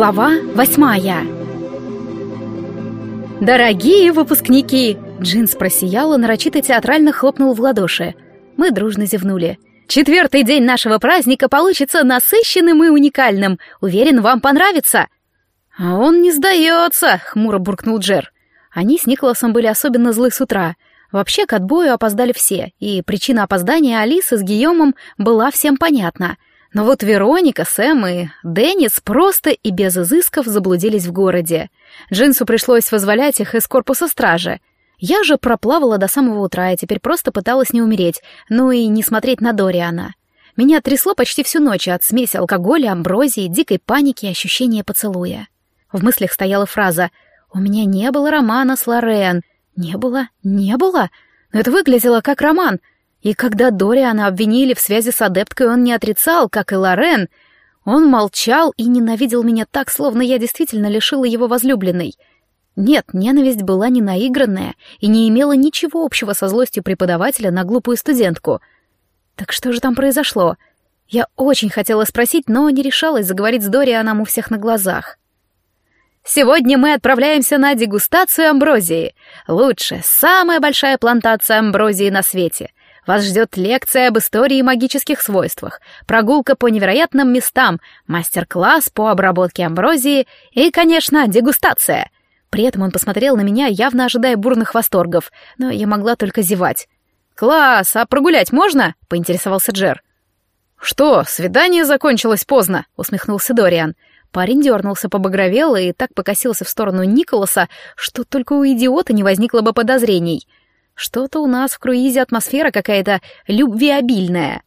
Глава восьмая «Дорогие выпускники!» Джинс просиял и нарочито театрально хлопнул в ладоши. Мы дружно зевнули. «Четвертый день нашего праздника получится насыщенным и уникальным. Уверен, вам понравится!» «А он не сдается!» — хмуро буркнул Джер. Они с Николасом были особенно злы с утра. Вообще, к отбою опоздали все, и причина опоздания Алисы с Гийомом была всем понятна — но вот Вероника, Сэм и Деннис просто и без изысков заблудились в городе. Джинсу пришлось возволять их из корпуса стражи. Я же проплавала до самого утра и теперь просто пыталась не умереть, ну и не смотреть на Дориана. Меня трясло почти всю ночь от смеси алкоголя, амброзии, дикой паники и ощущения поцелуя. В мыслях стояла фраза «У меня не было романа с Лорен». Не было? Не было? Но это выглядело как роман — и когда Дориана обвинили в связи с адепткой, он не отрицал, как и Лорен. Он молчал и ненавидел меня так, словно я действительно лишила его возлюбленной. Нет, ненависть была не наигранная и не имела ничего общего со злостью преподавателя на глупую студентку. Так что же там произошло? Я очень хотела спросить, но не решалась заговорить с Дорианом у всех на глазах. Сегодня мы отправляемся на дегустацию амброзии. Лучшая, самая большая плантация амброзии на свете. Вас ждет лекция об истории магических свойствах, прогулка по невероятным местам, мастер-класс по обработке амброзии и, конечно, дегустация. При этом он посмотрел на меня, явно ожидая бурных восторгов, но я могла только зевать. «Класс, а прогулять можно?» — поинтересовался Джер. «Что, свидание закончилось поздно?» — усмехнулся Дориан. Парень дернулся, побагровел и так покосился в сторону Николаса, что только у идиота не возникло бы подозрений — что-то у нас в круизе атмосфера какая-то любвеобильная.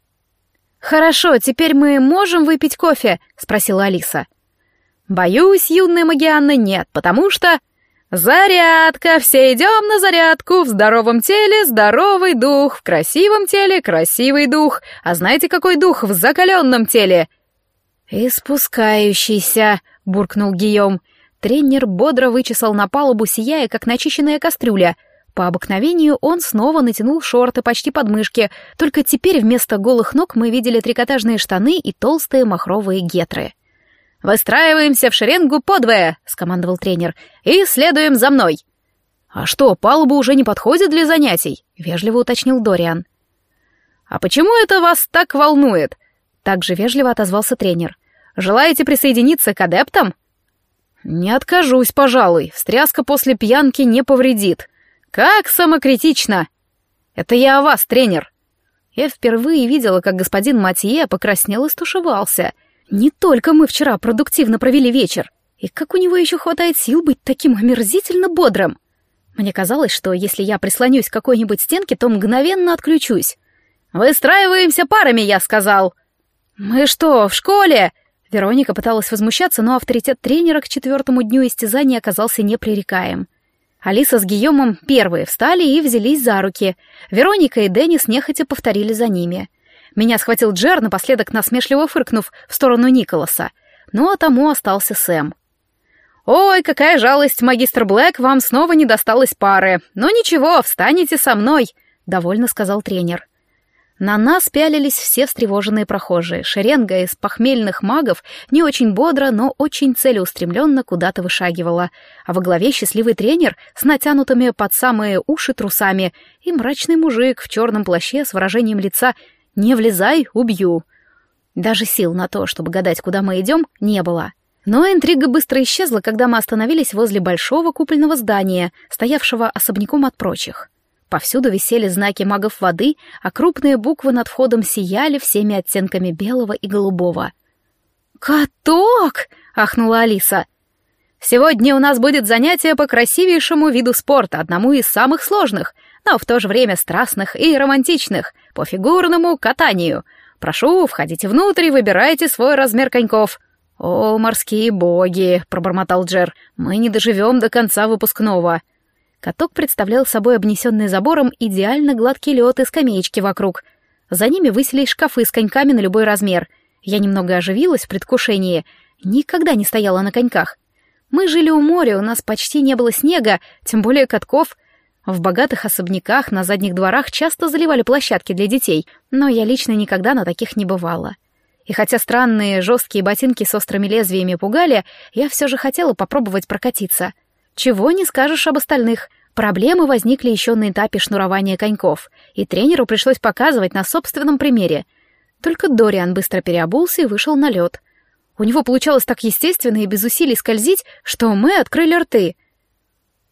«Хорошо, теперь мы можем выпить кофе?» — спросила Алиса. «Боюсь, юная Магианна, нет, потому что...» «Зарядка! Все идем на зарядку! В здоровом теле здоровый дух, в красивом теле красивый дух. А знаете, какой дух в закаленном теле?» «Испускающийся», — буркнул Гийом. Тренер бодро вычесал на палубу, сияя, как начищенная кастрюля — по обыкновению он снова натянул шорты почти под мышки, только теперь вместо голых ног мы видели трикотажные штаны и толстые махровые гетры. «Выстраиваемся в шеренгу подвое», — скомандовал тренер, — «и следуем за мной». «А что, палуба уже не подходит для занятий?» — вежливо уточнил Дориан. «А почему это вас так волнует?» — также вежливо отозвался тренер. «Желаете присоединиться к адептам?» «Не откажусь, пожалуй. Встряска после пьянки не повредит», «Как самокритично!» «Это я о вас, тренер!» Я впервые видела, как господин Матье покраснел и стушевался. Не только мы вчера продуктивно провели вечер. И как у него еще хватает сил быть таким омерзительно бодрым? Мне казалось, что если я прислонюсь к какой-нибудь стенке, то мгновенно отключусь. «Выстраиваемся парами», — я сказал. «Мы что, в школе?» Вероника пыталась возмущаться, но авторитет тренера к четвертому дню истязания оказался непререкаем. Алиса с Гийомом первые встали и взялись за руки. Вероника и Деннис нехотя повторили за ними. Меня схватил Джер, напоследок насмешливо фыркнув в сторону Николаса. Ну а тому остался Сэм. «Ой, какая жалость, магистр Блэк, вам снова не досталось пары. Но ничего, встанете со мной», — довольно сказал тренер. На нас пялились все встревоженные прохожие. Шеренга из похмельных магов не очень бодро, но очень целеустремленно куда-то вышагивала. А во главе счастливый тренер с натянутыми под самые уши трусами и мрачный мужик в черном плаще с выражением лица «Не влезай, убью». Даже сил на то, чтобы гадать, куда мы идем, не было. Но интрига быстро исчезла, когда мы остановились возле большого купольного здания, стоявшего особняком от прочих. Повсюду висели знаки магов воды, а крупные буквы над входом сияли всеми оттенками белого и голубого. «Каток!» — ахнула Алиса. «Сегодня у нас будет занятие по красивейшему виду спорта, одному из самых сложных, но в то же время страстных и романтичных, по фигурному катанию. Прошу, входите внутрь и выбирайте свой размер коньков». «О, морские боги!» — пробормотал Джер. «Мы не доживем до конца выпускного». Каток представлял собой обнесенный забором идеально гладкий лед и скамеечки вокруг. За ними высились шкафы с коньками на любой размер. Я немного оживилась в предвкушении. Никогда не стояла на коньках. Мы жили у моря, у нас почти не было снега, тем более катков. В богатых особняках на задних дворах часто заливали площадки для детей, но я лично никогда на таких не бывала. И хотя странные жесткие ботинки с острыми лезвиями пугали, я все же хотела попробовать прокатиться. Чего не скажешь об остальных. Проблемы возникли еще на этапе шнурования коньков, и тренеру пришлось показывать на собственном примере. Только Дориан быстро переобулся и вышел на лед. У него получалось так естественно и без усилий скользить, что мы открыли рты.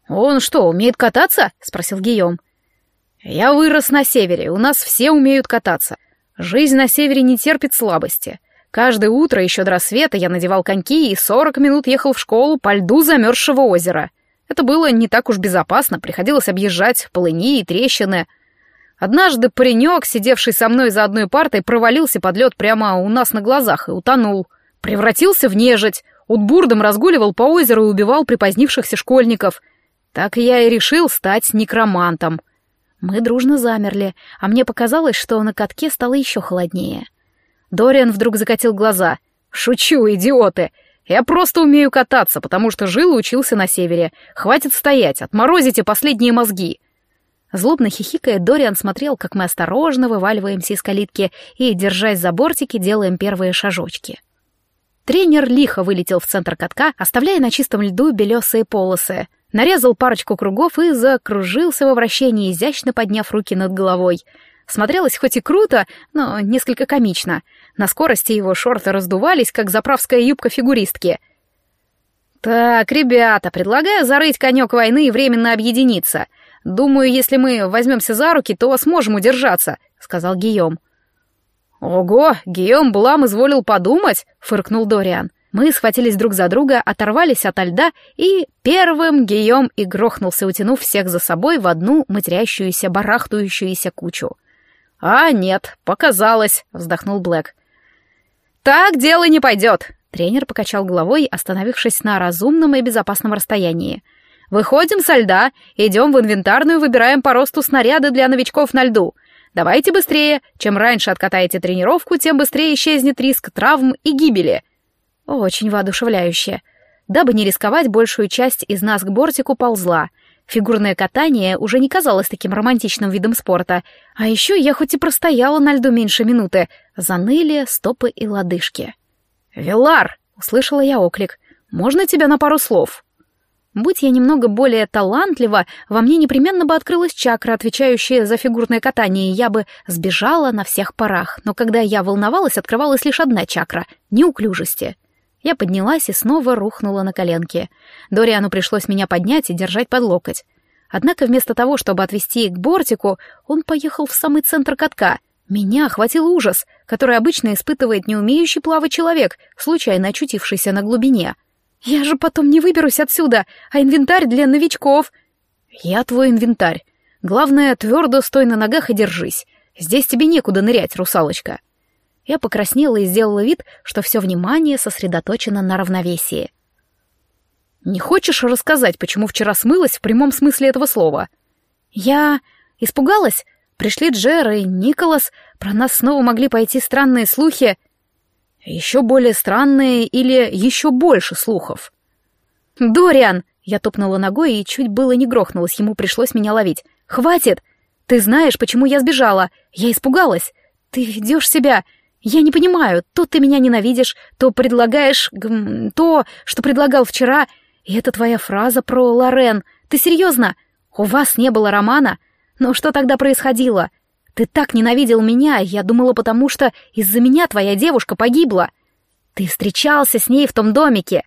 «Он что, умеет кататься?» — спросил Гийом. «Я вырос на севере, у нас все умеют кататься. Жизнь на севере не терпит слабости. Каждое утро еще до рассвета я надевал коньки и сорок минут ехал в школу по льду замерзшего озера. Это было не так уж безопасно, приходилось объезжать полыни и трещины. Однажды паренек, сидевший со мной за одной партой, провалился под лед прямо у нас на глазах и утонул. Превратился в нежить, утбурдом разгуливал по озеру и убивал припозднившихся школьников. Так я и решил стать некромантом — мы дружно замерли, а мне показалось, что на катке стало еще холоднее. Дориан вдруг закатил глаза. «Шучу, идиоты! Я просто умею кататься, потому что жил и учился на севере. Хватит стоять, отморозите последние мозги!» Злобно хихикая, Дориан смотрел, как мы осторожно вываливаемся из калитки и, держась за бортики, делаем первые шажочки. Тренер лихо вылетел в центр катка, оставляя на чистом льду белесые полосы — нарезал парочку кругов и закружился во вращении, изящно подняв руки над головой. Смотрелось хоть и круто, но несколько комично. На скорости его шорты раздувались, как заправская юбка фигуристки. «Так, ребята, предлагаю зарыть конек войны и временно объединиться. Думаю, если мы возьмемся за руки, то сможем удержаться», — сказал Гийом. «Ого, Гийом Блам изволил подумать», — фыркнул Дориан. Мы схватились друг за друга, оторвались от льда, и первым Гийом и грохнулся, утянув всех за собой в одну матерящуюся, барахтующуюся кучу. «А, нет, показалось», — вздохнул Блэк. «Так дело не пойдет», — тренер покачал головой, остановившись на разумном и безопасном расстоянии. «Выходим со льда, идем в инвентарную, выбираем по росту снаряды для новичков на льду. Давайте быстрее, чем раньше откатаете тренировку, тем быстрее исчезнет риск травм и гибели». Очень воодушевляюще. Дабы не рисковать, большую часть из нас к бортику ползла. Фигурное катание уже не казалось таким романтичным видом спорта. А еще я хоть и простояла на льду меньше минуты, заныли стопы и лодыжки. «Вилар!» — услышала я оклик. «Можно тебя на пару слов?» Будь я немного более талантлива, во мне непременно бы открылась чакра, отвечающая за фигурное катание, и я бы сбежала на всех парах. Но когда я волновалась, открывалась лишь одна чакра — неуклюжести. Я поднялась и снова рухнула на коленки. Дориану пришлось меня поднять и держать под локоть. Однако вместо того, чтобы отвести к бортику, он поехал в самый центр катка. Меня охватил ужас, который обычно испытывает не умеющий плавать человек, случайно очутившийся на глубине. «Я же потом не выберусь отсюда, а инвентарь для новичков...» «Я твой инвентарь. Главное, твердо стой на ногах и держись. Здесь тебе некуда нырять, русалочка». Я покраснела и сделала вид, что все внимание сосредоточено на равновесии. «Не хочешь рассказать, почему вчера смылась в прямом смысле этого слова?» «Я... испугалась. Пришли Джер и Николас. Про нас снова могли пойти странные слухи. Еще более странные или еще больше слухов». «Дориан!» — я топнула ногой и чуть было не грохнулась, ему пришлось меня ловить. «Хватит! Ты знаешь, почему я сбежала. Я испугалась. Ты ведешь себя... Я не понимаю, то ты меня ненавидишь, то предлагаешь гм, то, что предлагал вчера, и это твоя фраза про Лорен. Ты серьезно? У вас не было романа? Но что тогда происходило? Ты так ненавидел меня, я думала, потому что из-за меня твоя девушка погибла. Ты встречался с ней в том домике.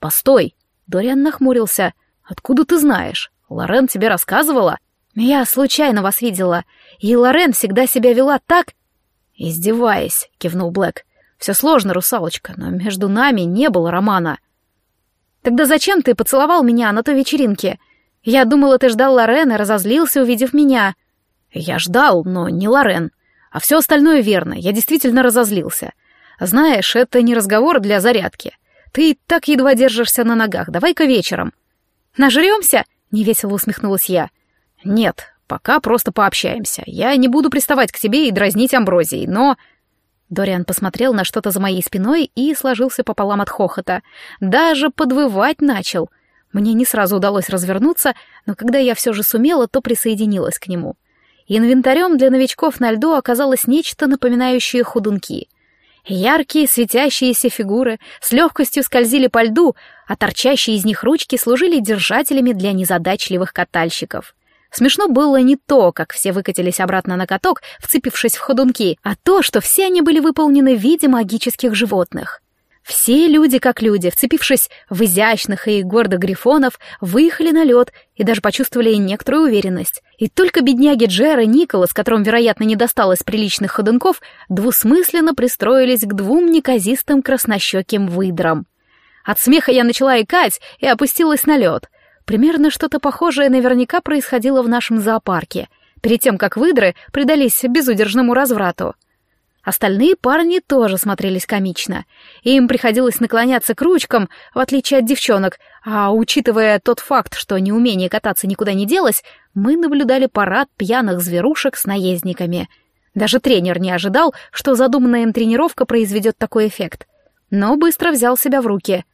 Постой, Дориан нахмурился. Откуда ты знаешь? Лорен тебе рассказывала? Я случайно вас видела, и Лорен всегда себя вела так, «Издеваясь», — кивнул Блэк. «Все сложно, русалочка, но между нами не было романа». «Тогда зачем ты поцеловал меня на той вечеринке? Я думала, ты ждал Лорен и разозлился, увидев меня». «Я ждал, но не Лорен. А все остальное верно, я действительно разозлился. Знаешь, это не разговор для зарядки. Ты так едва держишься на ногах, давай-ка вечером». «Нажремся?» — невесело усмехнулась я. «Нет, Пока просто пообщаемся. Я не буду приставать к тебе и дразнить амброзией, но...» Дориан посмотрел на что-то за моей спиной и сложился пополам от хохота. Даже подвывать начал. Мне не сразу удалось развернуться, но когда я все же сумела, то присоединилась к нему. Инвентарем для новичков на льду оказалось нечто напоминающее худунки. Яркие светящиеся фигуры с легкостью скользили по льду, а торчащие из них ручки служили держателями для незадачливых катальщиков. Смешно было не то, как все выкатились обратно на каток, вцепившись в ходунки, а то, что все они были выполнены в виде магических животных. Все люди как люди, вцепившись в изящных и гордо грифонов, выехали на лед и даже почувствовали некоторую уверенность. И только бедняги Джера и Николас, которым, вероятно, не досталось приличных ходунков, двусмысленно пристроились к двум неказистым краснощеким выдрам. От смеха я начала икать и опустилась на лед. Примерно что-то похожее наверняка происходило в нашем зоопарке, перед тем, как выдры предались безудержному разврату. Остальные парни тоже смотрелись комично. Им приходилось наклоняться к ручкам, в отличие от девчонок, а учитывая тот факт, что неумение кататься никуда не делось, мы наблюдали парад пьяных зверушек с наездниками. Даже тренер не ожидал, что задуманная им тренировка произведет такой эффект. Но быстро взял себя в руки.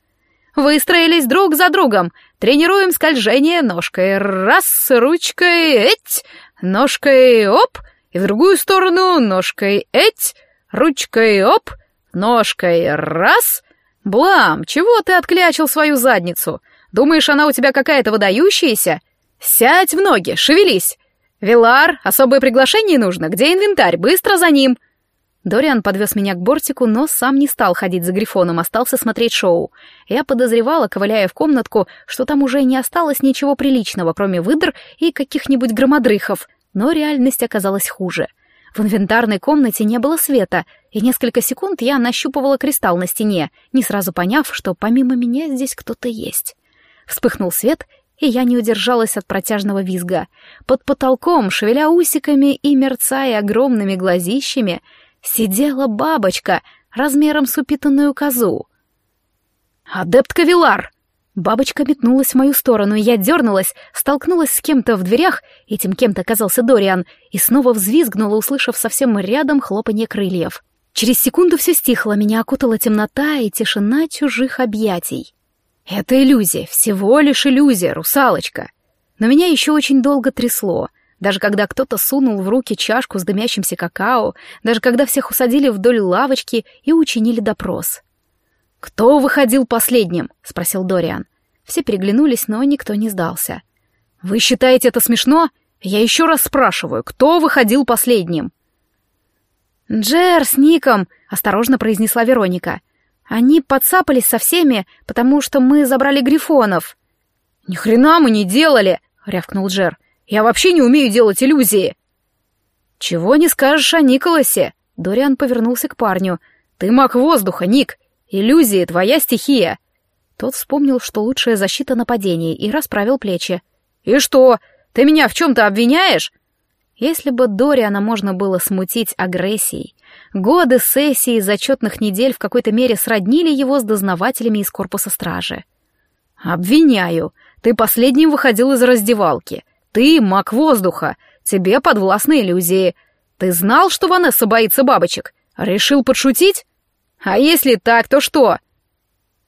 «Выстроились друг за другом. Тренируем скольжение ножкой. Раз, ручкой, эть, ножкой, оп, и в другую сторону ножкой, эть, Ручкой оп, ножкой раз. Блам, чего ты отклячил свою задницу? Думаешь, она у тебя какая-то выдающаяся? Сядь в ноги, шевелись. Вилар, особое приглашение нужно. Где инвентарь? Быстро за ним. Дориан подвез меня к бортику, но сам не стал ходить за Грифоном, остался смотреть шоу. Я подозревала, ковыляя в комнатку, что там уже не осталось ничего приличного, кроме выдр и каких-нибудь громодрыхов, но реальность оказалась хуже — в инвентарной комнате не было света, и несколько секунд я нащупывала кристалл на стене, не сразу поняв, что помимо меня здесь кто-то есть. Вспыхнул свет, и я не удержалась от протяжного визга. Под потолком, шевеля усиками и мерцая огромными глазищами, сидела бабочка размером с упитанную козу. «Адепт Кавилар!» Бабочка метнулась в мою сторону, я дернулась, столкнулась с кем-то в дверях, этим кем-то оказался Дориан, и снова взвизгнула, услышав совсем рядом хлопанье крыльев. Через секунду все стихло, меня окутала темнота и тишина чужих объятий. Это иллюзия, всего лишь иллюзия, русалочка. Но меня еще очень долго трясло, даже когда кто-то сунул в руки чашку с дымящимся какао, даже когда всех усадили вдоль лавочки и учинили допрос. «Кто выходил последним?» — спросил Дориан. Все переглянулись, но никто не сдался. «Вы считаете это смешно? Я еще раз спрашиваю, кто выходил последним?» «Джер с Ником», — осторожно произнесла Вероника. «Они подцапались со всеми, потому что мы забрали грифонов». «Ни хрена мы не делали!» — рявкнул Джер. «Я вообще не умею делать иллюзии!» «Чего не скажешь о Николасе?» Дориан повернулся к парню. «Ты маг воздуха, Ник. Иллюзии — твоя стихия!» Тот вспомнил, что лучшая защита нападений, и расправил плечи. «И что? Ты меня в чем-то обвиняешь?» Если бы Дориана можно было смутить агрессией, годы сессий и зачетных недель в какой-то мере сроднили его с дознавателями из корпуса стражи. «Обвиняю. Ты последним выходил из раздевалки. Ты маг воздуха. Тебе подвластны иллюзии. Ты знал, что Ванесса боится бабочек? Решил подшутить?» А если так, то что?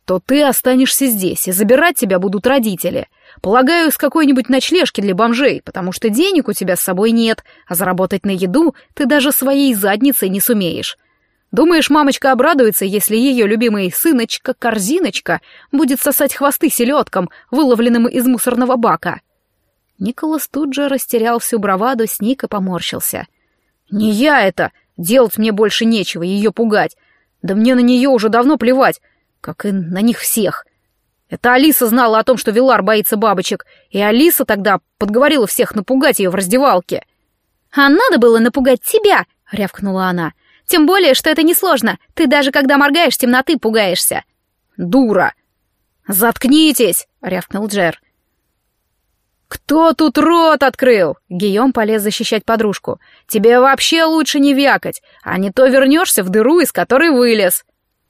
То ты останешься здесь, и забирать тебя будут родители. Полагаю, с какой-нибудь ночлежки для бомжей, потому что денег у тебя с собой нет, а заработать на еду ты даже своей задницей не сумеешь. Думаешь, мамочка обрадуется, если ее любимый сыночка-корзиночка будет сосать хвосты селедкам, выловленным из мусорного бака?» Николас тут же растерял всю браваду, сник и поморщился. «Не я это! Делать мне больше нечего, ее пугать. Да мне на нее уже давно плевать, как и на них всех. Это Алиса знала о том, что Вилар боится бабочек, и Алиса тогда подговорила всех напугать ее в раздевалке. «А надо было напугать тебя!» — рявкнула она. «Тем более, что это несложно. Ты даже когда моргаешь, темноты пугаешься». «Дура!» «Заткнитесь!» — рявкнул Джер. «Кто тут рот открыл?» Гийом полез защищать подружку. «Тебе вообще лучше не вякать, а не то вернешься в дыру, из которой вылез».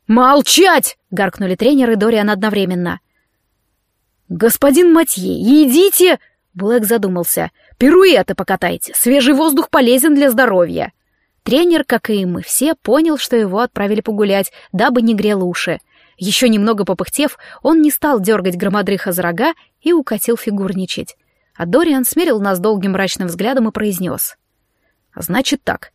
«Молчать!» — гаркнули тренер и Дориан одновременно. «Господин Матье, идите!» Блэк задумался. «Пируэты покатайте, свежий воздух полезен для здоровья». Тренер, как и мы все, понял, что его отправили погулять, дабы не грел уши. Еще немного попыхтев, он не стал дергать громодрыха за рога и укатил фигурничать. А Дориан смерил нас долгим мрачным взглядом и произнес. «Значит так.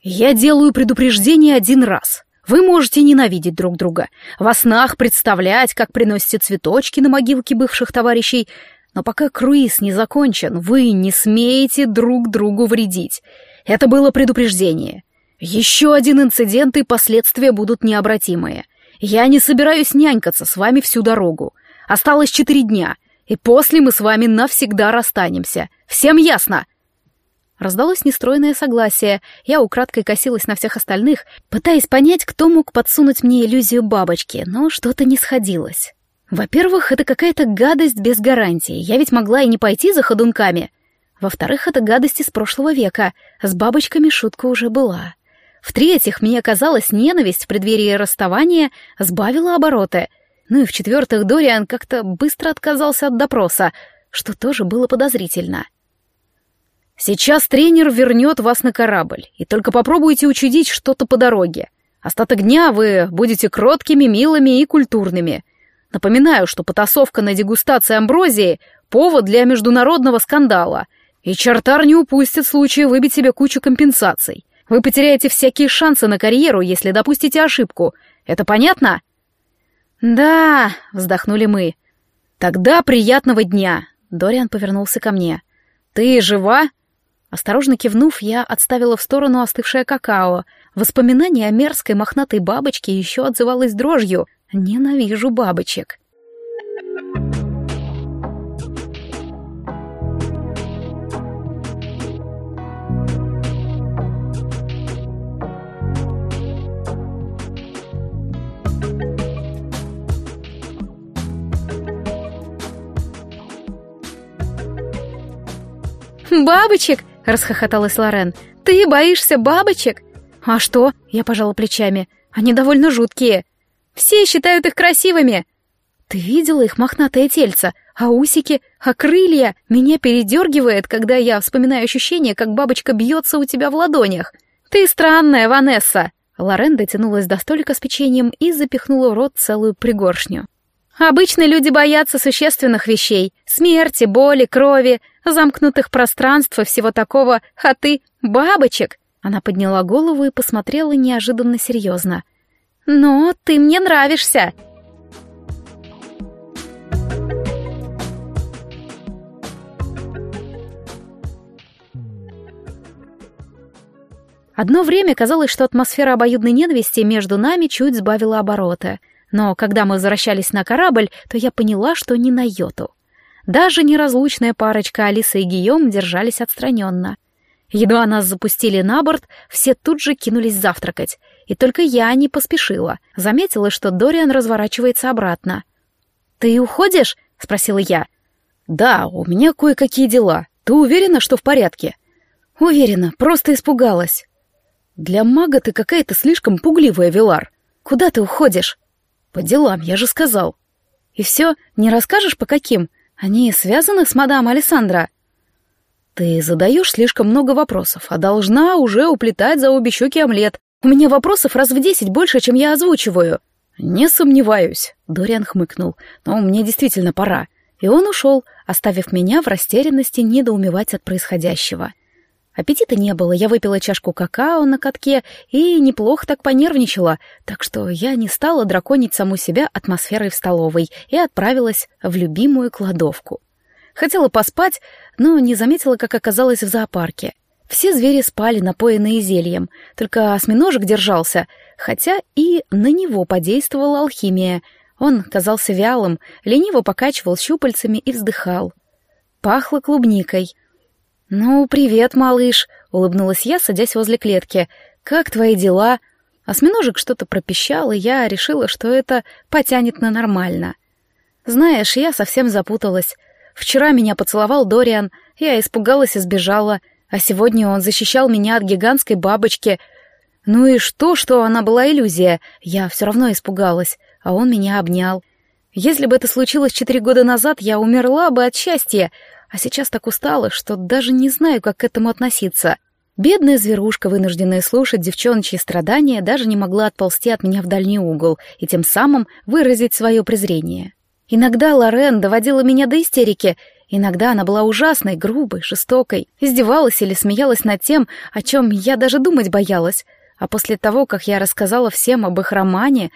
Я делаю предупреждение один раз. Вы можете ненавидеть друг друга, во снах представлять, как приносите цветочки на могилке бывших товарищей, но пока круиз не закончен, вы не смеете друг другу вредить. Это было предупреждение. Еще один инцидент, и последствия будут необратимые. Я не собираюсь нянькаться с вами всю дорогу. Осталось четыре дня, и после мы с вами навсегда расстанемся. Всем ясно?» Раздалось нестройное согласие. Я украдкой косилась на всех остальных, пытаясь понять, кто мог подсунуть мне иллюзию бабочки, но что-то не сходилось. Во-первых, это какая-то гадость без гарантии. Я ведь могла и не пойти за ходунками. Во-вторых, это гадость из прошлого века. С бабочками шутка уже была. В-третьих, мне казалось, ненависть в преддверии расставания сбавила обороты. Ну и в-четвертых, Дориан как-то быстро отказался от допроса, что тоже было подозрительно. — Сейчас тренер вернет вас на корабль, и только попробуйте учудить что-то по дороге. Остаток дня вы будете кроткими, милыми и культурными. Напоминаю, что потасовка на дегустации амброзии — повод для международного скандала, и Чартар не упустит случая выбить себе кучу компенсаций. Вы потеряете всякие шансы на карьеру, если допустите ошибку. Это понятно? Да, вздохнули мы. Тогда приятного дня. Дориан повернулся ко мне. Ты жива? Осторожно кивнув, я отставила в сторону остывшее какао. Воспоминание о мерзкой мохнатой бабочке еще отзывалось дрожью. Ненавижу бабочек. «Бабочек!» — расхохоталась Лорен. «Ты боишься бабочек?» «А что?» — я пожала плечами. «Они довольно жуткие. Все считают их красивыми». «Ты видела их мохнатое тельце? А усики? А крылья? Меня передергивает, когда я вспоминаю ощущение, как бабочка бьется у тебя в ладонях. Ты странная, Ванесса!» Лорен дотянулась до столика с печеньем и запихнула в рот целую пригоршню. Обычно люди боятся существенных вещей — смерти, боли, крови, замкнутых пространств и всего такого, а ты — бабочек. Она подняла голову и посмотрела неожиданно серьезно. «Но ты мне нравишься!» Одно время казалось, что атмосфера обоюдной ненависти между нами чуть сбавила обороты — но когда мы возвращались на корабль, то я поняла, что не на йоту. Даже неразлучная парочка Алиса и Гийом держались отстраненно. Едва нас запустили на борт, все тут же кинулись завтракать. И только я не поспешила. Заметила, что Дориан разворачивается обратно. «Ты уходишь?» — спросила я. «Да, у меня кое-какие дела. Ты уверена, что в порядке?» «Уверена, просто испугалась». «Для мага ты какая-то слишком пугливая, Вилар. Куда ты уходишь?» «По делам, я же сказал». «И все, не расскажешь, по каким? Они связаны с мадам Александра?» «Ты задаешь слишком много вопросов, а должна уже уплетать за обе щеки омлет. У меня вопросов раз в десять больше, чем я озвучиваю». «Не сомневаюсь», — Дориан хмыкнул, «но мне действительно пора». И он ушел, оставив меня в растерянности недоумевать от происходящего. Аппетита не было, я выпила чашку какао на катке и неплохо так понервничала, так что я не стала драконить саму себя атмосферой в столовой и отправилась в любимую кладовку. Хотела поспать, но не заметила, как оказалась в зоопарке. Все звери спали, напоенные зельем, только осьминожек держался, хотя и на него подействовала алхимия. Он казался вялым, лениво покачивал щупальцами и вздыхал. Пахло клубникой — «Ну, привет, малыш», — улыбнулась я, садясь возле клетки. «Как твои дела?» Осьминожек что-то пропищал, и я решила, что это потянет на нормально. Знаешь, я совсем запуталась. Вчера меня поцеловал Дориан, я испугалась и сбежала, а сегодня он защищал меня от гигантской бабочки. Ну и что, что она была иллюзия? Я все равно испугалась, а он меня обнял. Если бы это случилось четыре года назад, я умерла бы от счастья, а сейчас так устала, что даже не знаю, как к этому относиться. Бедная зверушка, вынужденная слушать девчоночьи страдания, даже не могла отползти от меня в дальний угол и тем самым выразить свое презрение. Иногда Лорен доводила меня до истерики, иногда она была ужасной, грубой, жестокой, издевалась или смеялась над тем, о чем я даже думать боялась, А после того, как я рассказала всем об их романе,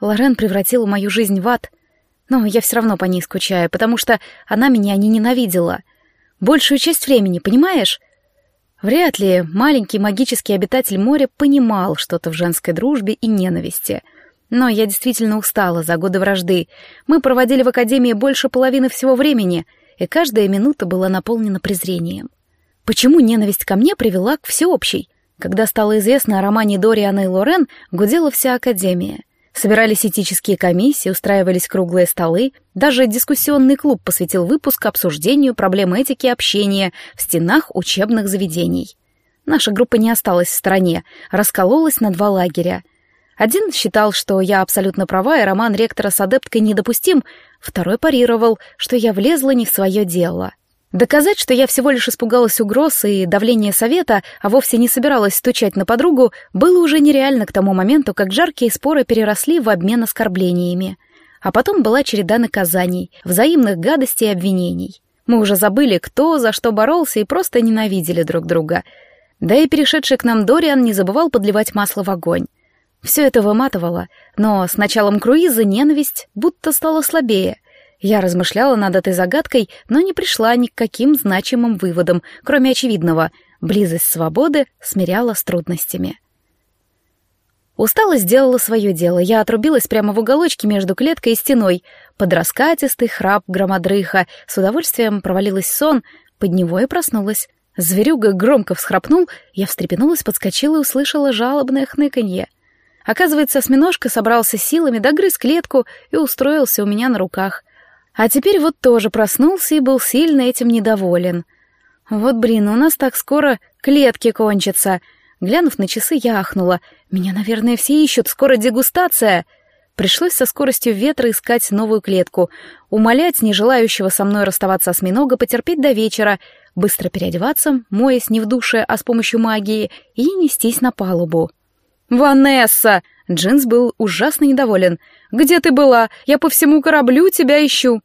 Лорен превратила мою жизнь в ад. Но я все равно по ней скучаю, потому что она меня не ненавидела. Большую часть времени, понимаешь? Вряд ли маленький магический обитатель моря понимал что-то в женской дружбе и ненависти. Но я действительно устала за годы вражды. Мы проводили в академии больше половины всего времени, и каждая минута была наполнена презрением. Почему ненависть ко мне привела к всеобщей? Когда стало известно о романе Дориана и Лорен, гудела вся академия. Собирались этические комиссии, устраивались круглые столы, даже дискуссионный клуб посвятил выпуск обсуждению проблем этики общения в стенах учебных заведений. Наша группа не осталась в стороне, раскололась на два лагеря. Один считал, что я абсолютно права, и роман ректора с адепткой недопустим, второй парировал, что я влезла не в свое дело — Доказать, что я всего лишь испугалась угроз и давления совета, а вовсе не собиралась стучать на подругу, было уже нереально к тому моменту, как жаркие споры переросли в обмен оскорблениями. А потом была череда наказаний, взаимных гадостей и обвинений. Мы уже забыли, кто за что боролся и просто ненавидели друг друга. Да и перешедший к нам Дориан не забывал подливать масло в огонь. Все это выматывало, но с началом круиза ненависть будто стала слабее — я размышляла над этой загадкой, но не пришла ни к каким значимым выводам, кроме очевидного — близость свободы смиряла с трудностями. Усталость сделала свое дело. Я отрубилась прямо в уголочке между клеткой и стеной. Под раскатистый храп громодрыха с удовольствием провалилась сон, под него и проснулась. Зверюга громко всхрапнул, я встрепенулась, подскочила и услышала жалобное хныканье. Оказывается, осьминожка собрался силами, догрыз клетку и устроился у меня на руках — а теперь вот тоже проснулся и был сильно этим недоволен. Вот, блин, у нас так скоро клетки кончатся. Глянув на часы, я ахнула. Меня, наверное, все ищут, скоро дегустация. Пришлось со скоростью ветра искать новую клетку, умолять не желающего со мной расставаться осьминога потерпеть до вечера, быстро переодеваться, моясь не в душе, а с помощью магии, и нестись на палубу. «Ванесса!» Джинс был ужасно недоволен. «Где ты была? Я по всему кораблю тебя ищу».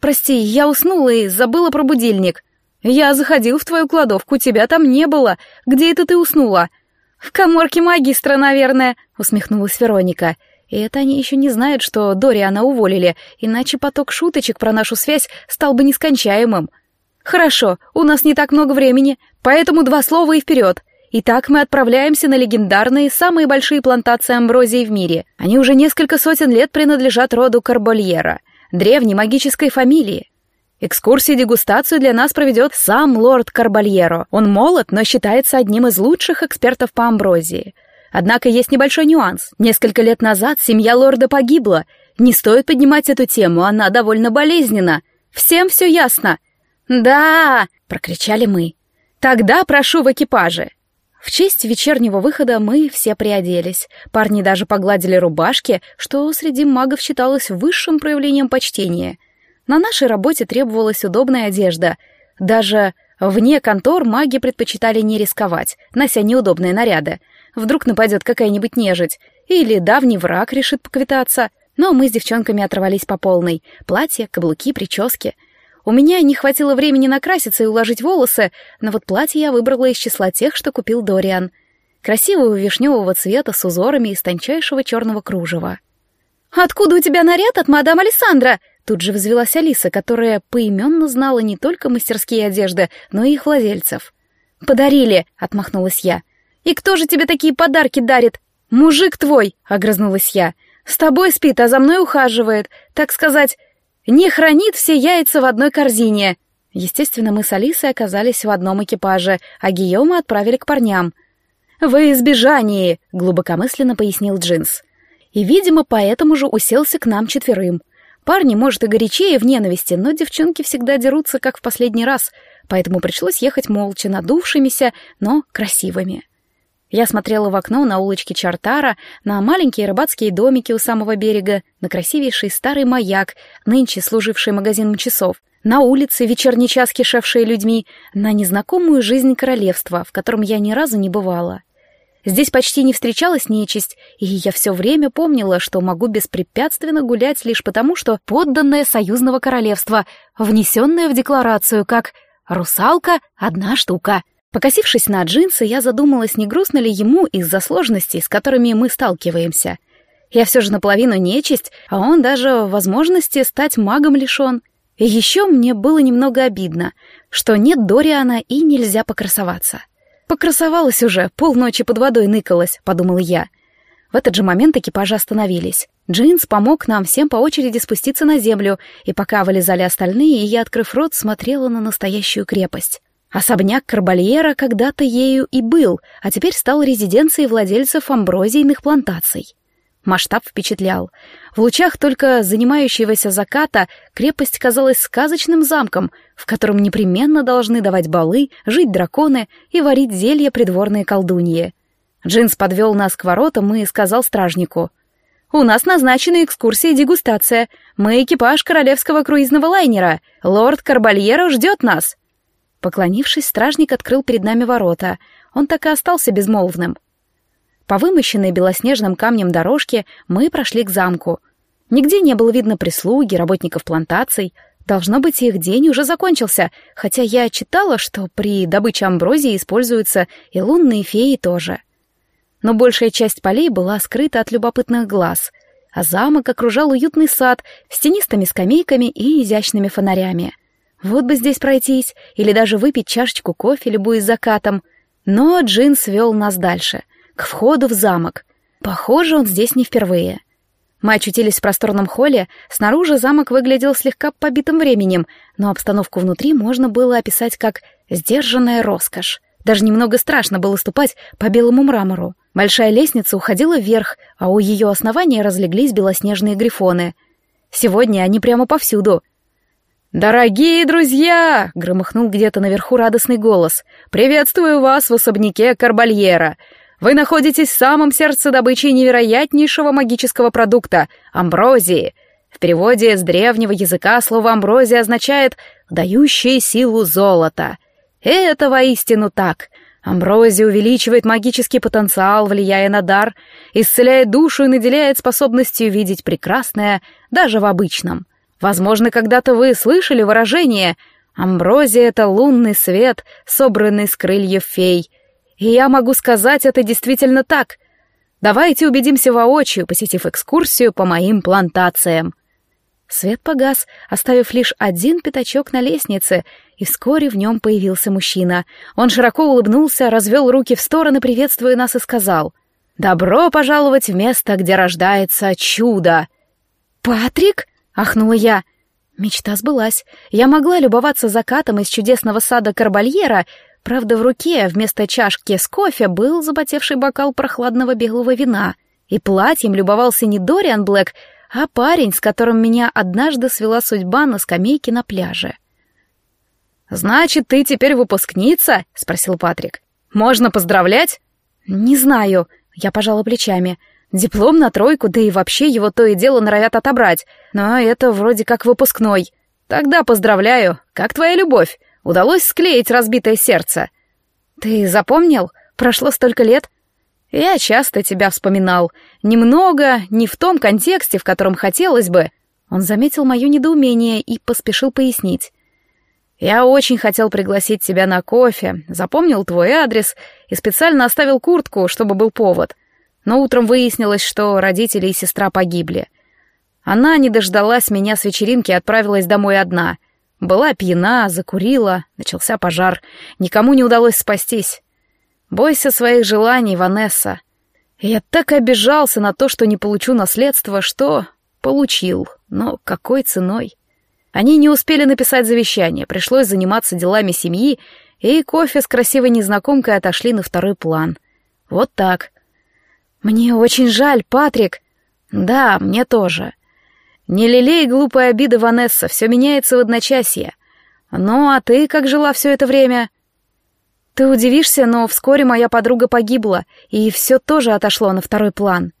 «Прости, я уснула и забыла про будильник. Я заходил в твою кладовку, тебя там не было. Где это ты уснула?» «В коморке магистра, наверное», — усмехнулась Вероника. И это они еще не знают, что Дориана уволили, иначе поток шуточек про нашу связь стал бы нескончаемым. «Хорошо, у нас не так много времени, поэтому два слова и вперед. Итак, мы отправляемся на легендарные, самые большие плантации амброзии в мире. Они уже несколько сотен лет принадлежат роду Карбольера, древней магической фамилии. Экскурсию-дегустацию для нас проведет сам лорд Карбальеро. Он молод, но считается одним из лучших экспертов по амброзии. Однако есть небольшой нюанс. Несколько лет назад семья лорда погибла. Не стоит поднимать эту тему, она довольно болезненна. Всем все ясно. «Да!» — прокричали мы. «Тогда прошу в экипаже. В честь вечернего выхода мы все приоделись. Парни даже погладили рубашки, что среди магов считалось высшим проявлением почтения. На нашей работе требовалась удобная одежда. Даже вне контор маги предпочитали не рисковать, нося неудобные наряды. Вдруг нападет какая-нибудь нежить, или давний враг решит поквитаться. Но мы с девчонками оторвались по полной. Платья, каблуки, прически — у меня не хватило времени накраситься и уложить волосы, но вот платье я выбрала из числа тех, что купил Дориан. Красивого вишневого цвета с узорами из тончайшего черного кружева. «Откуда у тебя наряд от мадам Александра?» Тут же взвелась Алиса, которая поименно знала не только мастерские одежды, но и их владельцев. «Подарили!» — отмахнулась я. «И кто же тебе такие подарки дарит?» «Мужик твой!» — огрызнулась я. «С тобой спит, а за мной ухаживает. Так сказать, не хранит все яйца в одной корзине. Естественно, мы с Алисой оказались в одном экипаже, а Гийома отправили к парням. «Во избежании», — глубокомысленно пояснил Джинс. И, видимо, поэтому же уселся к нам четверым. Парни, может, и горячее в ненависти, но девчонки всегда дерутся, как в последний раз, поэтому пришлось ехать молча, надувшимися, но красивыми. Я смотрела в окно на улочки Чартара, на маленькие рыбацкие домики у самого берега, на красивейший старый маяк, нынче служивший магазином часов, на улицы, вечерний час кишевшие людьми, на незнакомую жизнь королевства, в котором я ни разу не бывала. Здесь почти не встречалась нечисть, и я все время помнила, что могу беспрепятственно гулять лишь потому, что подданная союзного королевства, внесенная в декларацию как «русалка — одна штука». Покосившись на джинсы, я задумалась, не грустно ли ему из-за сложностей, с которыми мы сталкиваемся. Я все же наполовину нечисть, а он даже возможности стать магом лишен. И еще мне было немного обидно, что нет Дориана и нельзя покрасоваться. Покрасовалась уже, полночи под водой ныкалась, подумал я. В этот же момент экипажи остановились. Джинс помог нам всем по очереди спуститься на землю, и пока вылезали остальные, я, открыв рот, смотрела на настоящую крепость. Особняк Карбальера когда-то ею и был, а теперь стал резиденцией владельцев амброзийных плантаций. Масштаб впечатлял. В лучах только занимающегося заката крепость казалась сказочным замком, в котором непременно должны давать балы, жить драконы и варить зелья придворные колдуньи. Джинс подвел нас к воротам и сказал стражнику. «У нас назначена экскурсия и дегустация. Мы экипаж королевского круизного лайнера. Лорд Карбальера ждет нас». Поклонившись, стражник открыл перед нами ворота. Он так и остался безмолвным. По вымощенной белоснежным камнем дорожке мы прошли к замку. Нигде не было видно прислуги, работников плантаций. Должно быть, их день уже закончился, хотя я читала, что при добыче амброзии используются и лунные феи тоже. Но большая часть полей была скрыта от любопытных глаз, а замок окружал уютный сад с тенистыми скамейками и изящными фонарями. Вот бы здесь пройтись, или даже выпить чашечку кофе, любуясь закатом. Но Джин свел нас дальше — к входу в замок. Похоже, он здесь не впервые. Мы очутились в просторном холле, снаружи замок выглядел слегка побитым временем, но обстановку внутри можно было описать как «сдержанная роскошь». Даже немного страшно было ступать по белому мрамору. Большая лестница уходила вверх, а у ее основания разлеглись белоснежные грифоны. Сегодня они прямо повсюду. «Дорогие друзья!» — громыхнул где-то наверху радостный голос. «Приветствую вас в особняке Карбальера. Вы находитесь в самом сердце добычи невероятнейшего магического продукта — амброзии. В переводе с древнего языка слово «амброзия» означает «дающее силу золота». И это воистину так. Амброзия увеличивает магический потенциал, влияя на дар, исцеляет душу и наделяет способностью видеть прекрасное даже в обычном. Возможно, когда-то вы слышали выражение «Амброзия — это лунный свет, собранный с крыльев фей», и я могу сказать, это действительно так. Давайте убедимся воочию, посетив экскурсию по моим плантациям. Свет погас, оставив лишь один пятачок на лестнице, и вскоре в нем появился мужчина. Он широко улыбнулся, развел руки в стороны, приветствуя нас, и сказал «Добро пожаловать в место, где рождается чудо!» «Патрик?» — ахнула я. Мечта сбылась. Я могла любоваться закатом из чудесного сада Карбальера, Правда, в руке вместо чашки с кофе был запотевший бокал прохладного белого вина, и платьем любовался не Дориан Блэк, а парень, с которым меня однажды свела судьба на скамейке на пляже. «Значит, ты теперь выпускница?» — спросил Патрик. «Можно поздравлять?» «Не знаю», — я пожала плечами. «Диплом на тройку, да и вообще его то и дело норовят отобрать, но это вроде как выпускной. Тогда поздравляю. Как твоя любовь? Удалось склеить разбитое сердце. Ты запомнил? Прошло столько лет. Я часто тебя вспоминал. Немного, не в том контексте, в котором хотелось бы. Он заметил мое недоумение и поспешил пояснить. Я очень хотел пригласить тебя на кофе, запомнил твой адрес и специально оставил куртку, чтобы был повод. Но утром выяснилось, что родители и сестра погибли. Она не дождалась меня с вечеринки и отправилась домой одна. Была пьяна, закурила, начался пожар. Никому не удалось спастись. Бойся своих желаний, Ванесса. Я так обижался на то, что не получу наследство, что получил, но какой ценой? Они не успели написать завещание, пришлось заниматься делами семьи, и кофе с красивой незнакомкой отошли на второй план. Вот так. Мне очень жаль, Патрик. Да, мне тоже. Не лелей глупой обиды, Ванесса, все меняется в одночасье. Ну, а ты как жила все это время? Ты удивишься, но вскоре моя подруга погибла, и все тоже отошло на второй план.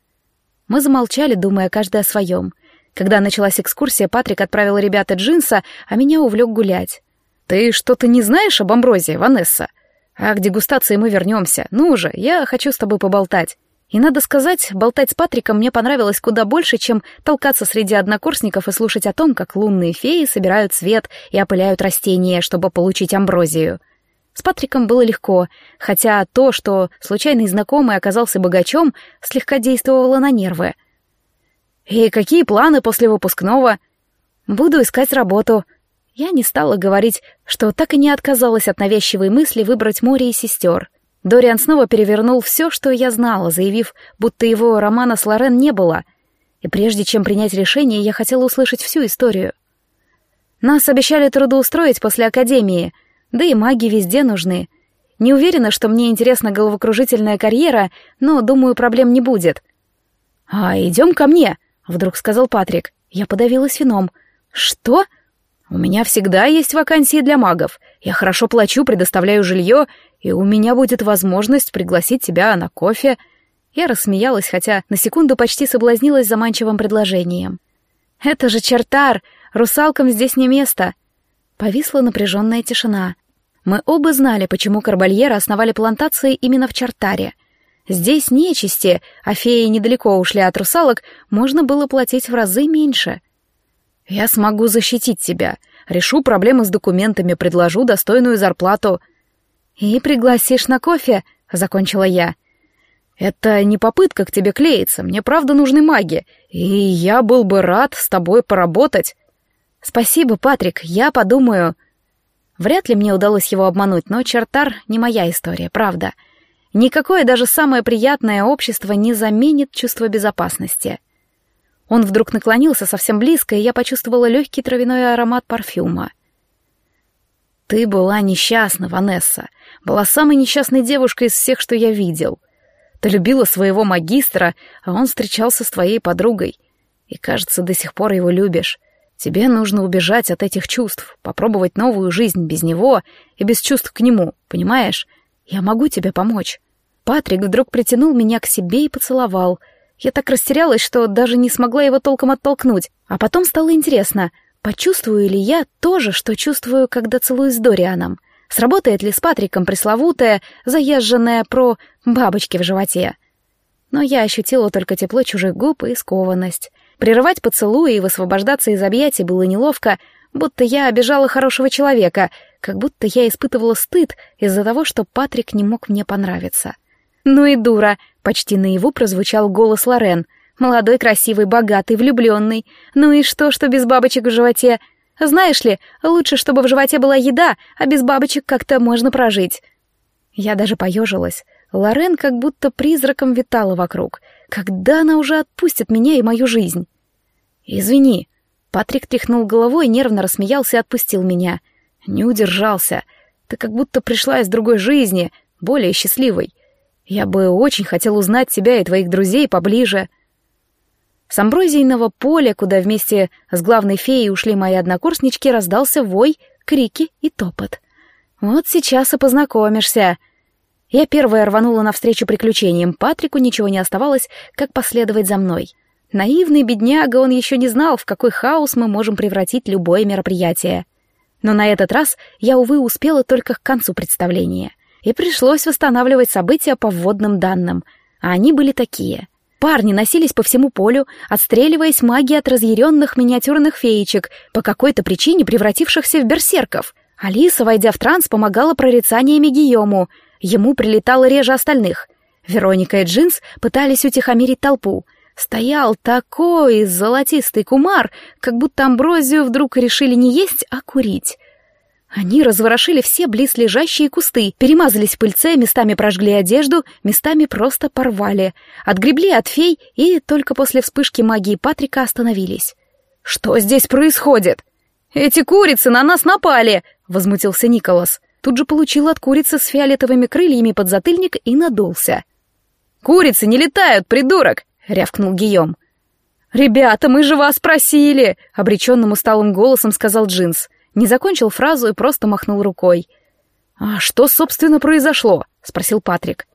Мы замолчали, думая каждый о своем. Когда началась экскурсия, Патрик отправил ребята джинса, а меня увлек гулять. «Ты что-то не знаешь об Амброзии, Ванесса? А к дегустации мы вернемся. Ну же, я хочу с тобой поболтать». И надо сказать, болтать с Патриком мне понравилось куда больше, чем толкаться среди однокурсников и слушать о том, как лунные феи собирают свет и опыляют растения, чтобы получить амброзию. С Патриком было легко, хотя то, что случайный знакомый оказался богачом, слегка действовало на нервы. «И какие планы после выпускного?» «Буду искать работу». Я не стала говорить, что так и не отказалась от навязчивой мысли выбрать море и сестер. Дориан снова перевернул все, что я знала, заявив, будто его романа с Лорен не было. И прежде чем принять решение, я хотела услышать всю историю. Нас обещали трудоустроить после академии, да и маги везде нужны. Не уверена, что мне интересна головокружительная карьера, но, думаю, проблем не будет. «А идем ко мне», — вдруг сказал Патрик. Я подавилась вином. «Что?» «У меня всегда есть вакансии для магов. Я хорошо плачу, предоставляю жилье, и у меня будет возможность пригласить тебя на кофе». Я рассмеялась, хотя на секунду почти соблазнилась заманчивым предложением. «Это же чертар! Русалкам здесь не место!» Повисла напряженная тишина. Мы оба знали, почему карбальеры основали плантации именно в чертаре. Здесь нечисти, а феи недалеко ушли от русалок, можно было платить в разы меньше. «Я смогу защитить тебя. Решу проблемы с документами, предложу достойную зарплату». «И пригласишь на кофе?» — закончила я. «Это не попытка к тебе клеиться, мне правда нужны маги, и я был бы рад с тобой поработать». «Спасибо, Патрик, я подумаю». Вряд ли мне удалось его обмануть, но Чартар не моя история, правда. Никакое даже самое приятное общество не заменит чувство безопасности. Он вдруг наклонился совсем близко, и я почувствовала легкий травяной аромат парфюма. «Ты была несчастна, Ванесса. Была самой несчастной девушкой из всех, что я видел. Ты любила своего магистра, а он встречался с твоей подругой. И, кажется, до сих пор его любишь. Тебе нужно убежать от этих чувств, попробовать новую жизнь без него и без чувств к нему, понимаешь? Я могу тебе помочь». Патрик вдруг притянул меня к себе и поцеловал — я так растерялась, что даже не смогла его толком оттолкнуть. А потом стало интересно, почувствую ли я то же, что чувствую, когда целуюсь с Дорианом. Сработает ли с Патриком пресловутая, заезженная про бабочки в животе? Но я ощутила только тепло чужих губ и скованность. Прерывать поцелуи и высвобождаться из объятий было неловко, будто я обижала хорошего человека, как будто я испытывала стыд из-за того, что Патрик не мог мне понравиться. «Ну и дура!» — почти наяву прозвучал голос Лорен. «Молодой, красивый, богатый, влюбленный. Ну и что, что без бабочек в животе? Знаешь ли, лучше, чтобы в животе была еда, а без бабочек как-то можно прожить». Я даже поежилась. Лорен как будто призраком витала вокруг. Когда она уже отпустит меня и мою жизнь? «Извини». Патрик тряхнул головой, нервно рассмеялся и отпустил меня. Не удержался. Ты как будто пришла из другой жизни, более счастливой. Я бы очень хотел узнать тебя и твоих друзей поближе. С амброзийного поля, куда вместе с главной феей ушли мои однокурснички, раздался вой, крики и топот. Вот сейчас и познакомишься. Я первая рванула навстречу приключениям. Патрику ничего не оставалось, как последовать за мной. Наивный бедняга, он еще не знал, в какой хаос мы можем превратить любое мероприятие. Но на этот раз я, увы, успела только к концу представления — и пришлось восстанавливать события по вводным данным, а они были такие. Парни носились по всему полю, отстреливаясь магией от разъяренных миниатюрных феечек, по какой-то причине превратившихся в берсерков. Алиса, войдя в транс, помогала прорицаниями Гийому, ему прилетало реже остальных. Вероника и Джинс пытались утихомирить толпу. Стоял такой золотистый кумар, как будто амброзию вдруг решили не есть, а курить. Они разворошили все близлежащие кусты, перемазались пыльце, местами прожгли одежду, местами просто порвали, отгребли от фей и только после вспышки магии Патрика остановились. «Что здесь происходит?» «Эти курицы на нас напали!» — возмутился Николас. Тут же получил от курицы с фиолетовыми крыльями подзатыльник и надулся. «Курицы не летают, придурок!» — рявкнул Гийом. «Ребята, мы же вас просили!» — обреченным усталым голосом сказал Джинс. Не закончил фразу и просто махнул рукой. «А что, собственно, произошло?» — спросил Патрик.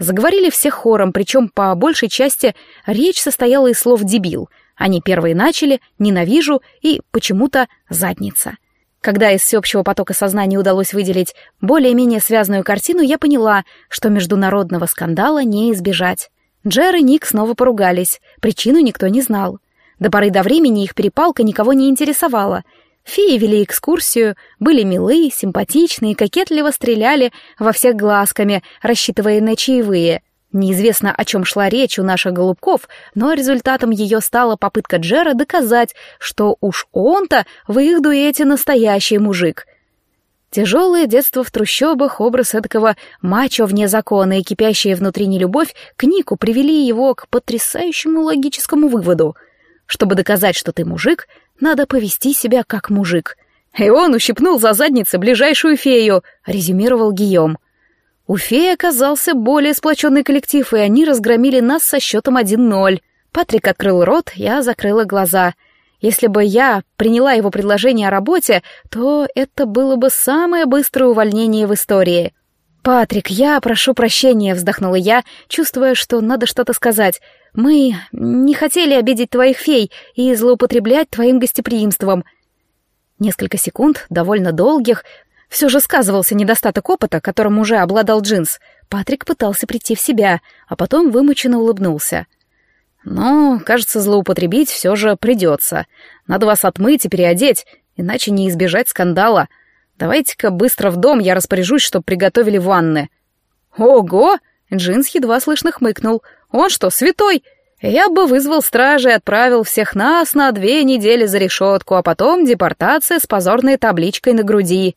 Заговорили все хором, причем по большей части речь состояла из слов «дебил». Они первые начали «ненавижу» и почему-то «задница». Когда из всеобщего потока сознания удалось выделить более-менее связанную картину, я поняла, что международного скандала не избежать. Джер и Ник снова поругались, причину никто не знал. До поры до времени их перепалка никого не интересовала — Феи вели экскурсию, были милы, симпатичны и кокетливо стреляли во всех глазками, рассчитывая на чаевые. Неизвестно, о чем шла речь у наших голубков, но результатом ее стала попытка Джера доказать, что уж он-то в их дуэте настоящий мужик. Тяжелое детство в трущобах, образ этого мачо вне закона и кипящая внутри нелюбовь к Нику привели его к потрясающему логическому выводу. Чтобы доказать, что ты мужик, надо повести себя как мужик. И он ущипнул за задницей ближайшую фею, резюмировал Гийом. У феи оказался более сплоченный коллектив, и они разгромили нас со счетом 1-0. Патрик открыл рот, я закрыла глаза — если бы я приняла его предложение о работе, то это было бы самое быстрое увольнение в истории. «Патрик, я прошу прощения», — вздохнула я, чувствуя, что надо что-то сказать. «Мы не хотели обидеть твоих фей и злоупотреблять твоим гостеприимством». Несколько секунд, довольно долгих, все же сказывался недостаток опыта, которым уже обладал Джинс. Патрик пытался прийти в себя, а потом вымученно улыбнулся. Но, кажется, злоупотребить все же придется. Надо вас отмыть и переодеть, иначе не избежать скандала. Давайте-ка быстро в дом, я распоряжусь, чтобы приготовили ванны. Ого! Джинс едва слышно хмыкнул. Он что, святой? Я бы вызвал стражи и отправил всех нас на две недели за решетку, а потом депортация с позорной табличкой на груди.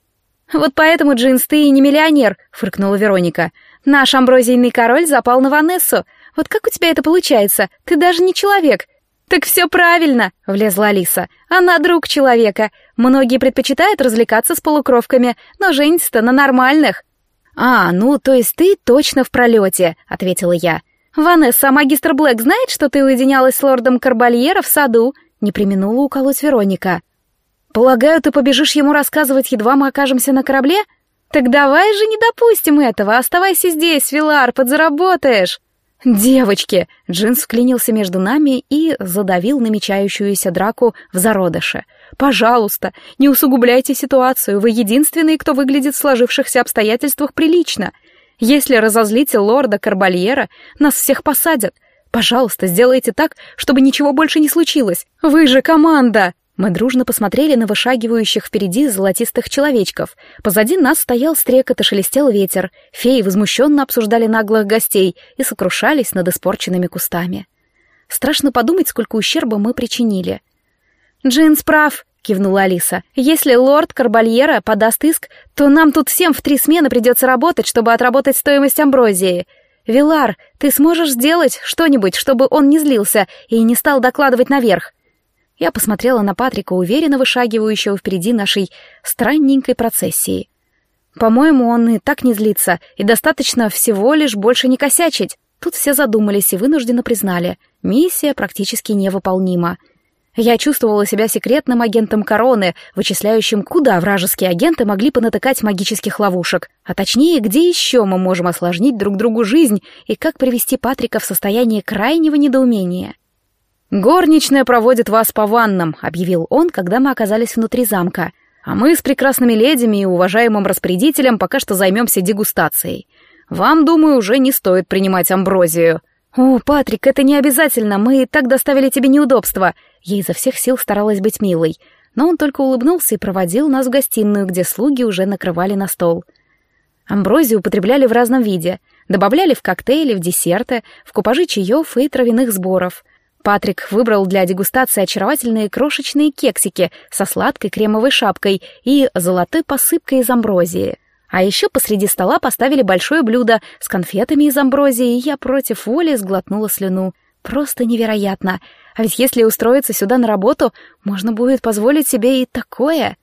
«Вот поэтому, Джинс, ты и не миллионер», — фыркнула Вероника. «Наш амброзийный король запал на Ванессу. Вот как у тебя это получается? Ты даже не человек. Так все правильно, влезла Алиса. Она друг человека. Многие предпочитают развлекаться с полукровками, но жениться-то на нормальных. А, ну, то есть ты точно в пролете, ответила я. Ванесса, а магистр Блэк знает, что ты уединялась с лордом Карбальера в саду? Не применула уколоть Вероника. Полагаю, ты побежишь ему рассказывать, едва мы окажемся на корабле? Так давай же не допустим этого, оставайся здесь, Вилар, подзаработаешь. «Девочки!» — Джинс вклинился между нами и задавил намечающуюся драку в зародыше. «Пожалуйста, не усугубляйте ситуацию, вы единственные, кто выглядит в сложившихся обстоятельствах прилично. Если разозлите лорда Карбальера, нас всех посадят. Пожалуйста, сделайте так, чтобы ничего больше не случилось. Вы же команда!» Мы дружно посмотрели на вышагивающих впереди золотистых человечков. Позади нас стоял стрекот и шелестел ветер. Феи возмущенно обсуждали наглых гостей и сокрушались над испорченными кустами. Страшно подумать, сколько ущерба мы причинили. «Джинс прав», — кивнула Алиса. «Если лорд Карбальера подаст иск, то нам тут всем в три смены придется работать, чтобы отработать стоимость амброзии. Вилар, ты сможешь сделать что-нибудь, чтобы он не злился и не стал докладывать наверх?» Я посмотрела на Патрика, уверенно вышагивающего впереди нашей странненькой процессии. По-моему, он и так не злится, и достаточно всего лишь больше не косячить. Тут все задумались и вынужденно признали. Миссия практически невыполнима. Я чувствовала себя секретным агентом короны, вычисляющим, куда вражеские агенты могли понатыкать магических ловушек, а точнее, где еще мы можем осложнить друг другу жизнь и как привести Патрика в состояние крайнего недоумения. «Горничная проводит вас по ваннам», — объявил он, когда мы оказались внутри замка. «А мы с прекрасными ледями и уважаемым распорядителем пока что займемся дегустацией. Вам, думаю, уже не стоит принимать амброзию». «О, Патрик, это не обязательно, мы и так доставили тебе неудобства». Я изо всех сил старалась быть милой, но он только улыбнулся и проводил нас в гостиную, где слуги уже накрывали на стол. Амброзию употребляли в разном виде. Добавляли в коктейли, в десерты, в купажи чаев и травяных сборов — Патрик выбрал для дегустации очаровательные крошечные кексики со сладкой кремовой шапкой и золотой посыпкой из амброзии. А еще посреди стола поставили большое блюдо с конфетами из амброзии, и я против воли сглотнула слюну. Просто невероятно. А ведь если устроиться сюда на работу, можно будет позволить себе и такое.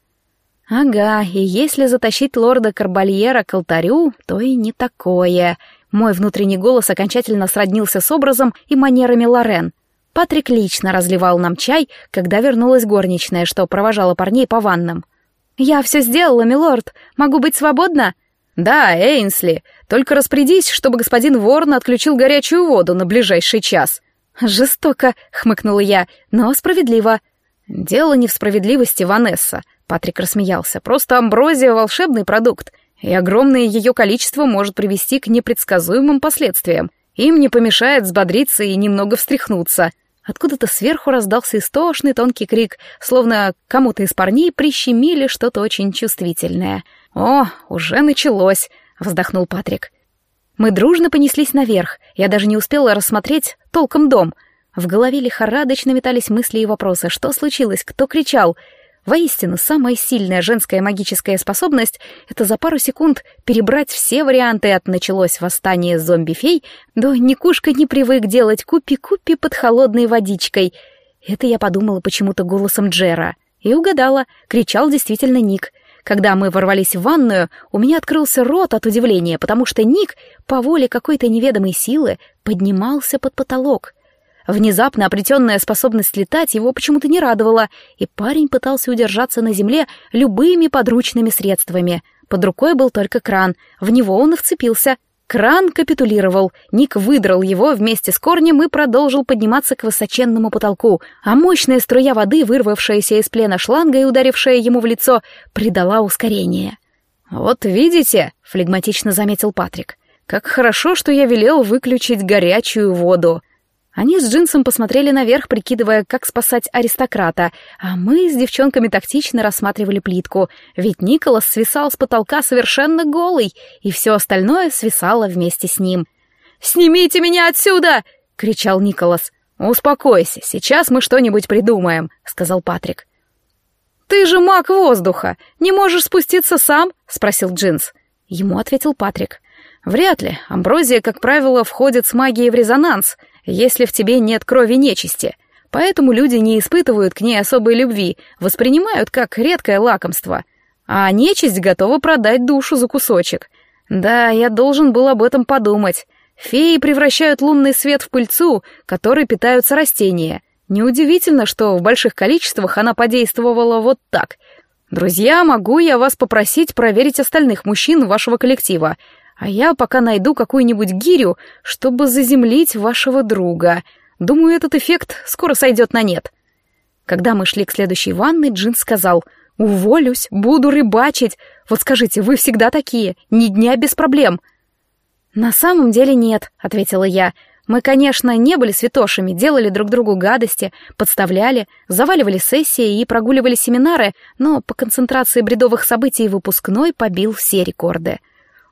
Ага, и если затащить лорда Карбальера к алтарю, то и не такое. Мой внутренний голос окончательно сроднился с образом и манерами Лорен — Патрик лично разливал нам чай, когда вернулась горничная, что провожала парней по ваннам. «Я все сделала, милорд. Могу быть свободна?» «Да, Эйнсли. Только распорядись, чтобы господин Ворн отключил горячую воду на ближайший час». «Жестоко», — хмыкнула я, — «но справедливо». «Дело не в справедливости, Ванесса», — Патрик рассмеялся. «Просто амброзия — волшебный продукт, и огромное ее количество может привести к непредсказуемым последствиям. Им не помешает взбодриться и немного встряхнуться». Откуда-то сверху раздался истошный тонкий крик, словно кому-то из парней прищемили что-то очень чувствительное. «О, уже началось!» — вздохнул Патрик. Мы дружно понеслись наверх. Я даже не успела рассмотреть толком дом. В голове лихорадочно метались мысли и вопросы. Что случилось? Кто кричал? Воистину, самая сильная женская магическая способность — это за пару секунд перебрать все варианты от «началось восстание зомби-фей» до «Никушка не привык делать купи-купи под холодной водичкой». Это я подумала почему-то голосом Джера. И угадала, кричал действительно Ник. Когда мы ворвались в ванную, у меня открылся рот от удивления, потому что Ник, по воле какой-то неведомой силы, поднимался под потолок — Внезапно обретенная способность летать его почему-то не радовала, и парень пытался удержаться на земле любыми подручными средствами. Под рукой был только кран, в него он и вцепился. Кран капитулировал, Ник выдрал его вместе с корнем и продолжил подниматься к высоченному потолку, а мощная струя воды, вырвавшаяся из плена шланга и ударившая ему в лицо, придала ускорение. «Вот видите», — флегматично заметил Патрик, — «как хорошо, что я велел выключить горячую воду». Они с Джинсом посмотрели наверх, прикидывая, как спасать аристократа, а мы с девчонками тактично рассматривали плитку, ведь Николас свисал с потолка совершенно голый, и все остальное свисало вместе с ним. «Снимите меня отсюда!» — кричал Николас. «Успокойся, сейчас мы что-нибудь придумаем», — сказал Патрик. «Ты же маг воздуха! Не можешь спуститься сам?» — спросил Джинс. Ему ответил Патрик. «Вряд ли. Амброзия, как правило, входит с магией в резонанс — если в тебе нет крови нечисти. Поэтому люди не испытывают к ней особой любви, воспринимают как редкое лакомство. А нечисть готова продать душу за кусочек. Да, я должен был об этом подумать. Феи превращают лунный свет в пыльцу, которой питаются растения. Неудивительно, что в больших количествах она подействовала вот так. Друзья, могу я вас попросить проверить остальных мужчин вашего коллектива а я пока найду какую-нибудь гирю, чтобы заземлить вашего друга. Думаю, этот эффект скоро сойдет на нет. Когда мы шли к следующей ванной, Джин сказал, «Уволюсь, буду рыбачить. Вот скажите, вы всегда такие, ни дня без проблем». «На самом деле нет», — ответила я. «Мы, конечно, не были святошами, делали друг другу гадости, подставляли, заваливали сессии и прогуливали семинары, но по концентрации бредовых событий выпускной побил все рекорды».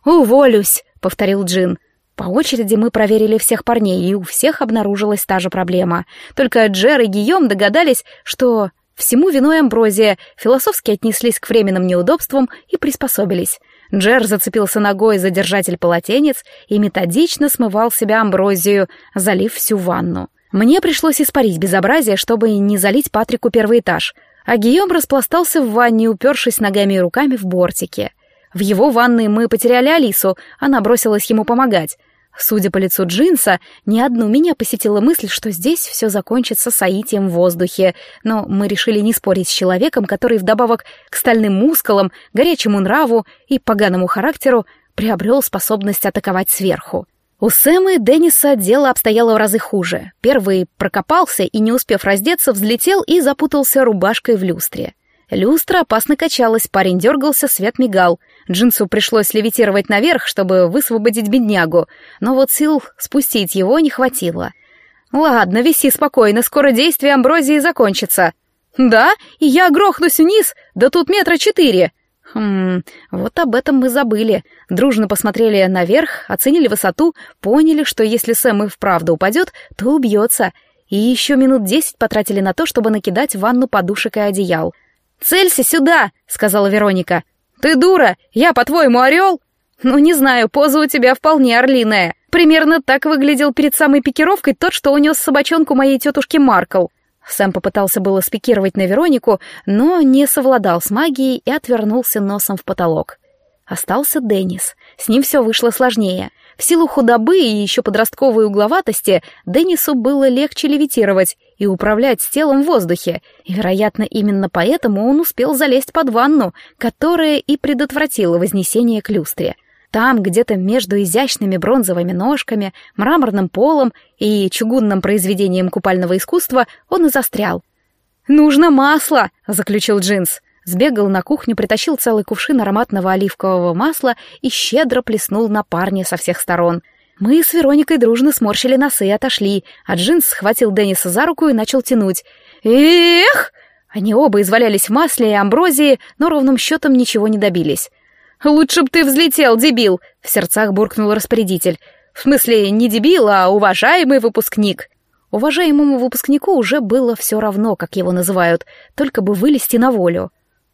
«Уволюсь», — повторил Джин. По очереди мы проверили всех парней, и у всех обнаружилась та же проблема. Только Джер и Гийом догадались, что всему виной амброзия, философски отнеслись к временным неудобствам и приспособились. Джер зацепился ногой за держатель полотенец и методично смывал себя амброзию, залив всю ванну. Мне пришлось испарить безобразие, чтобы не залить Патрику первый этаж, а Гийом распластался в ванне, упершись ногами и руками в бортике. В его ванной мы потеряли Алису, она бросилась ему помогать. Судя по лицу Джинса, ни одну меня посетила мысль, что здесь все закончится соитием в воздухе, но мы решили не спорить с человеком, который вдобавок к стальным мускулам, горячему нраву и поганому характеру приобрел способность атаковать сверху. У Сэма и Денниса дело обстояло в разы хуже. Первый прокопался и, не успев раздеться, взлетел и запутался рубашкой в люстре. Люстра опасно качалась, парень дергался, свет мигал. Джинсу пришлось левитировать наверх, чтобы высвободить беднягу, но вот сил спустить его не хватило. «Ладно, виси спокойно, скоро действие амброзии закончится». «Да? И я грохнусь вниз? Да тут метра четыре!» Хм, вот об этом мы забыли. Дружно посмотрели наверх, оценили высоту, поняли, что если Сэм и вправду упадет, то убьется. И еще минут десять потратили на то, чтобы накидать в ванну подушек и одеял. «Целься сюда!» — сказала Вероника. «Ты дура! Я, по-твоему, орел?» «Ну, не знаю, поза у тебя вполне орлиная. Примерно так выглядел перед самой пикировкой тот, что унес собачонку моей тетушки Маркл». Сэм попытался было спикировать на Веронику, но не совладал с магией и отвернулся носом в потолок. Остался Деннис. С ним все вышло сложнее — в силу худобы и еще подростковой угловатости Деннису было легче левитировать и управлять телом в воздухе, и, вероятно, именно поэтому он успел залезть под ванну, которая и предотвратила вознесение к люстре. Там, где-то между изящными бронзовыми ножками, мраморным полом и чугунным произведением купального искусства, он и застрял. «Нужно масло!» — заключил Джинс. Сбегал на кухню, притащил целый кувшин ароматного оливкового масла и щедро плеснул на парня со всех сторон. Мы с Вероникой дружно сморщили носы и отошли, а Джинс схватил Денниса за руку и начал тянуть. «Эх!» Они оба извалялись в масле и амброзии, но ровным счетом ничего не добились. «Лучше б ты взлетел, дебил!» — в сердцах буркнул распорядитель. «В смысле, не дебил, а уважаемый выпускник!» Уважаемому выпускнику уже было все равно, как его называют, только бы вылезти на волю.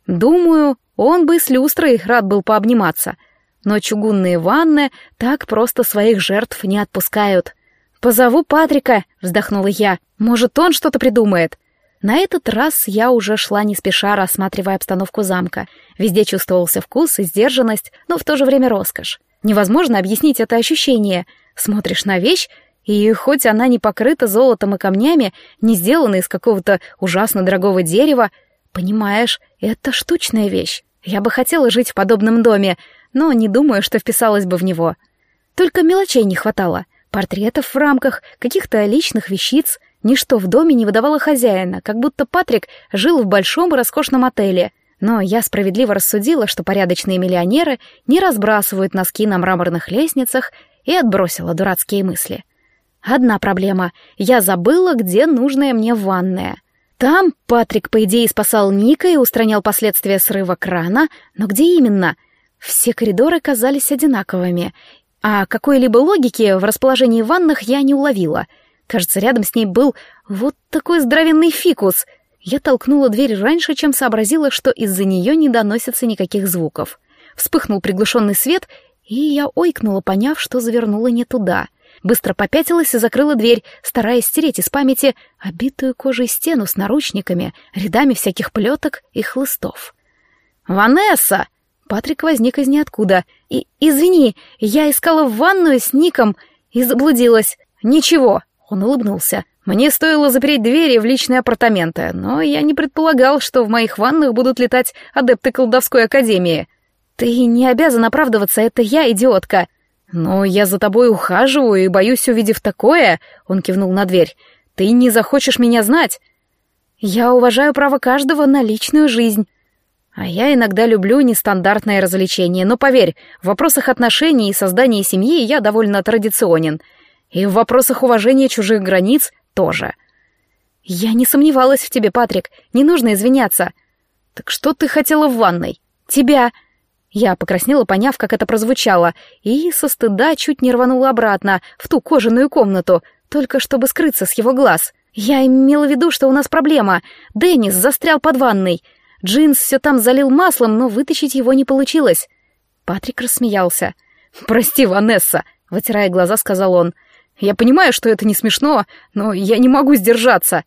Думаю, он бы с люстрой рад был пообниматься. Но чугунные ванны так просто своих жертв не отпускают. «Позову Патрика», — вздохнула я. «Может, он что-то придумает?» На этот раз я уже шла не спеша, рассматривая обстановку замка. Везде чувствовался вкус и сдержанность, но в то же время роскошь. Невозможно объяснить это ощущение. Смотришь на вещь, и хоть она не покрыта золотом и камнями, не сделана из какого-то ужасно дорогого дерева, понимаешь, это штучная вещь. Я бы хотела жить в подобном доме, но не думаю, что вписалась бы в него. Только мелочей не хватало. Портретов в рамках, каких-то личных вещиц — Ничто в доме не выдавало хозяина, как будто Патрик жил в большом и роскошном отеле. Но я справедливо рассудила, что порядочные миллионеры не разбрасывают носки на мраморных лестницах и отбросила дурацкие мысли. Одна проблема — я забыла, где нужная мне ванная. Там Патрик, по идее, спасал Ника и устранял последствия срыва крана, но где именно? Все коридоры казались одинаковыми, а какой-либо логики в расположении ванных я не уловила — Кажется, рядом с ней был вот такой здоровенный фикус. Я толкнула дверь раньше, чем сообразила, что из-за нее не доносится никаких звуков. Вспыхнул приглушенный свет, и я ойкнула, поняв, что завернула не туда. Быстро попятилась и закрыла дверь, стараясь стереть из памяти обитую кожей стену с наручниками, рядами всяких плеток и хлыстов. «Ванесса!» Патрик возник из ниоткуда. И, «Извини, я искала ванную с Ником и заблудилась. Ничего, он улыбнулся. «Мне стоило запереть двери в личные апартаменты, но я не предполагал, что в моих ваннах будут летать адепты колдовской академии». «Ты не обязан оправдываться, это я, идиотка». «Но я за тобой ухаживаю и боюсь, увидев такое...» Он кивнул на дверь. «Ты не захочешь меня знать». «Я уважаю право каждого на личную жизнь». А я иногда люблю нестандартное развлечение, но поверь, в вопросах отношений и создания семьи я довольно традиционен — и в вопросах уважения чужих границ тоже. Я не сомневалась в тебе, Патрик. Не нужно извиняться. Так что ты хотела в ванной? Тебя. Я покраснела, поняв, как это прозвучало, и со стыда чуть не рванула обратно, в ту кожаную комнату, только чтобы скрыться с его глаз. Я имела в виду, что у нас проблема. Деннис застрял под ванной. Джинс все там залил маслом, но вытащить его не получилось. Патрик рассмеялся. «Прости, Ванесса», — вытирая глаза, сказал он. Я понимаю, что это не смешно, но я не могу сдержаться.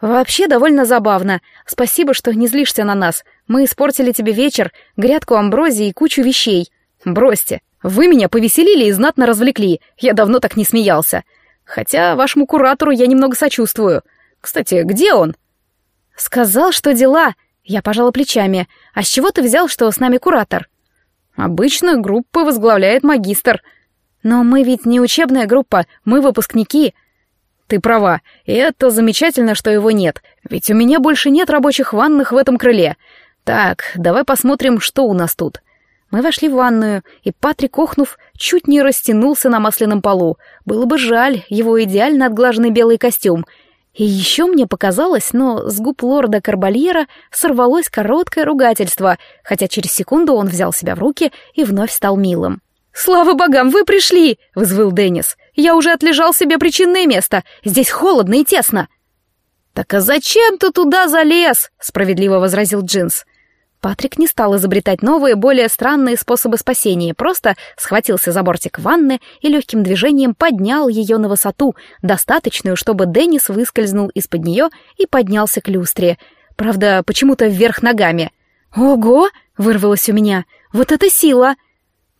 Вообще довольно забавно. Спасибо, что не злишься на нас. Мы испортили тебе вечер, грядку амброзии и кучу вещей. Бросьте. Вы меня повеселили и знатно развлекли. Я давно так не смеялся. Хотя вашему куратору я немного сочувствую. Кстати, где он? Сказал, что дела. Я пожала плечами. А с чего ты взял, что с нами куратор? Обычно группа возглавляет магистр — но мы ведь не учебная группа, мы выпускники. Ты права, и это замечательно, что его нет, ведь у меня больше нет рабочих ванных в этом крыле. Так, давай посмотрим, что у нас тут. Мы вошли в ванную, и Патрик, охнув, чуть не растянулся на масляном полу. Было бы жаль его идеально отглаженный белый костюм. И еще мне показалось, но с губ лорда Карбальера сорвалось короткое ругательство, хотя через секунду он взял себя в руки и вновь стал милым. «Слава богам, вы пришли!» — взвыл Деннис. «Я уже отлежал себе причинное место. Здесь холодно и тесно». «Так а зачем ты туда залез?» — справедливо возразил Джинс. Патрик не стал изобретать новые, более странные способы спасения, просто схватился за бортик ванны и легким движением поднял ее на высоту, достаточную, чтобы Деннис выскользнул из-под нее и поднялся к люстре. Правда, почему-то вверх ногами. «Ого!» — вырвалось у меня. «Вот это сила!»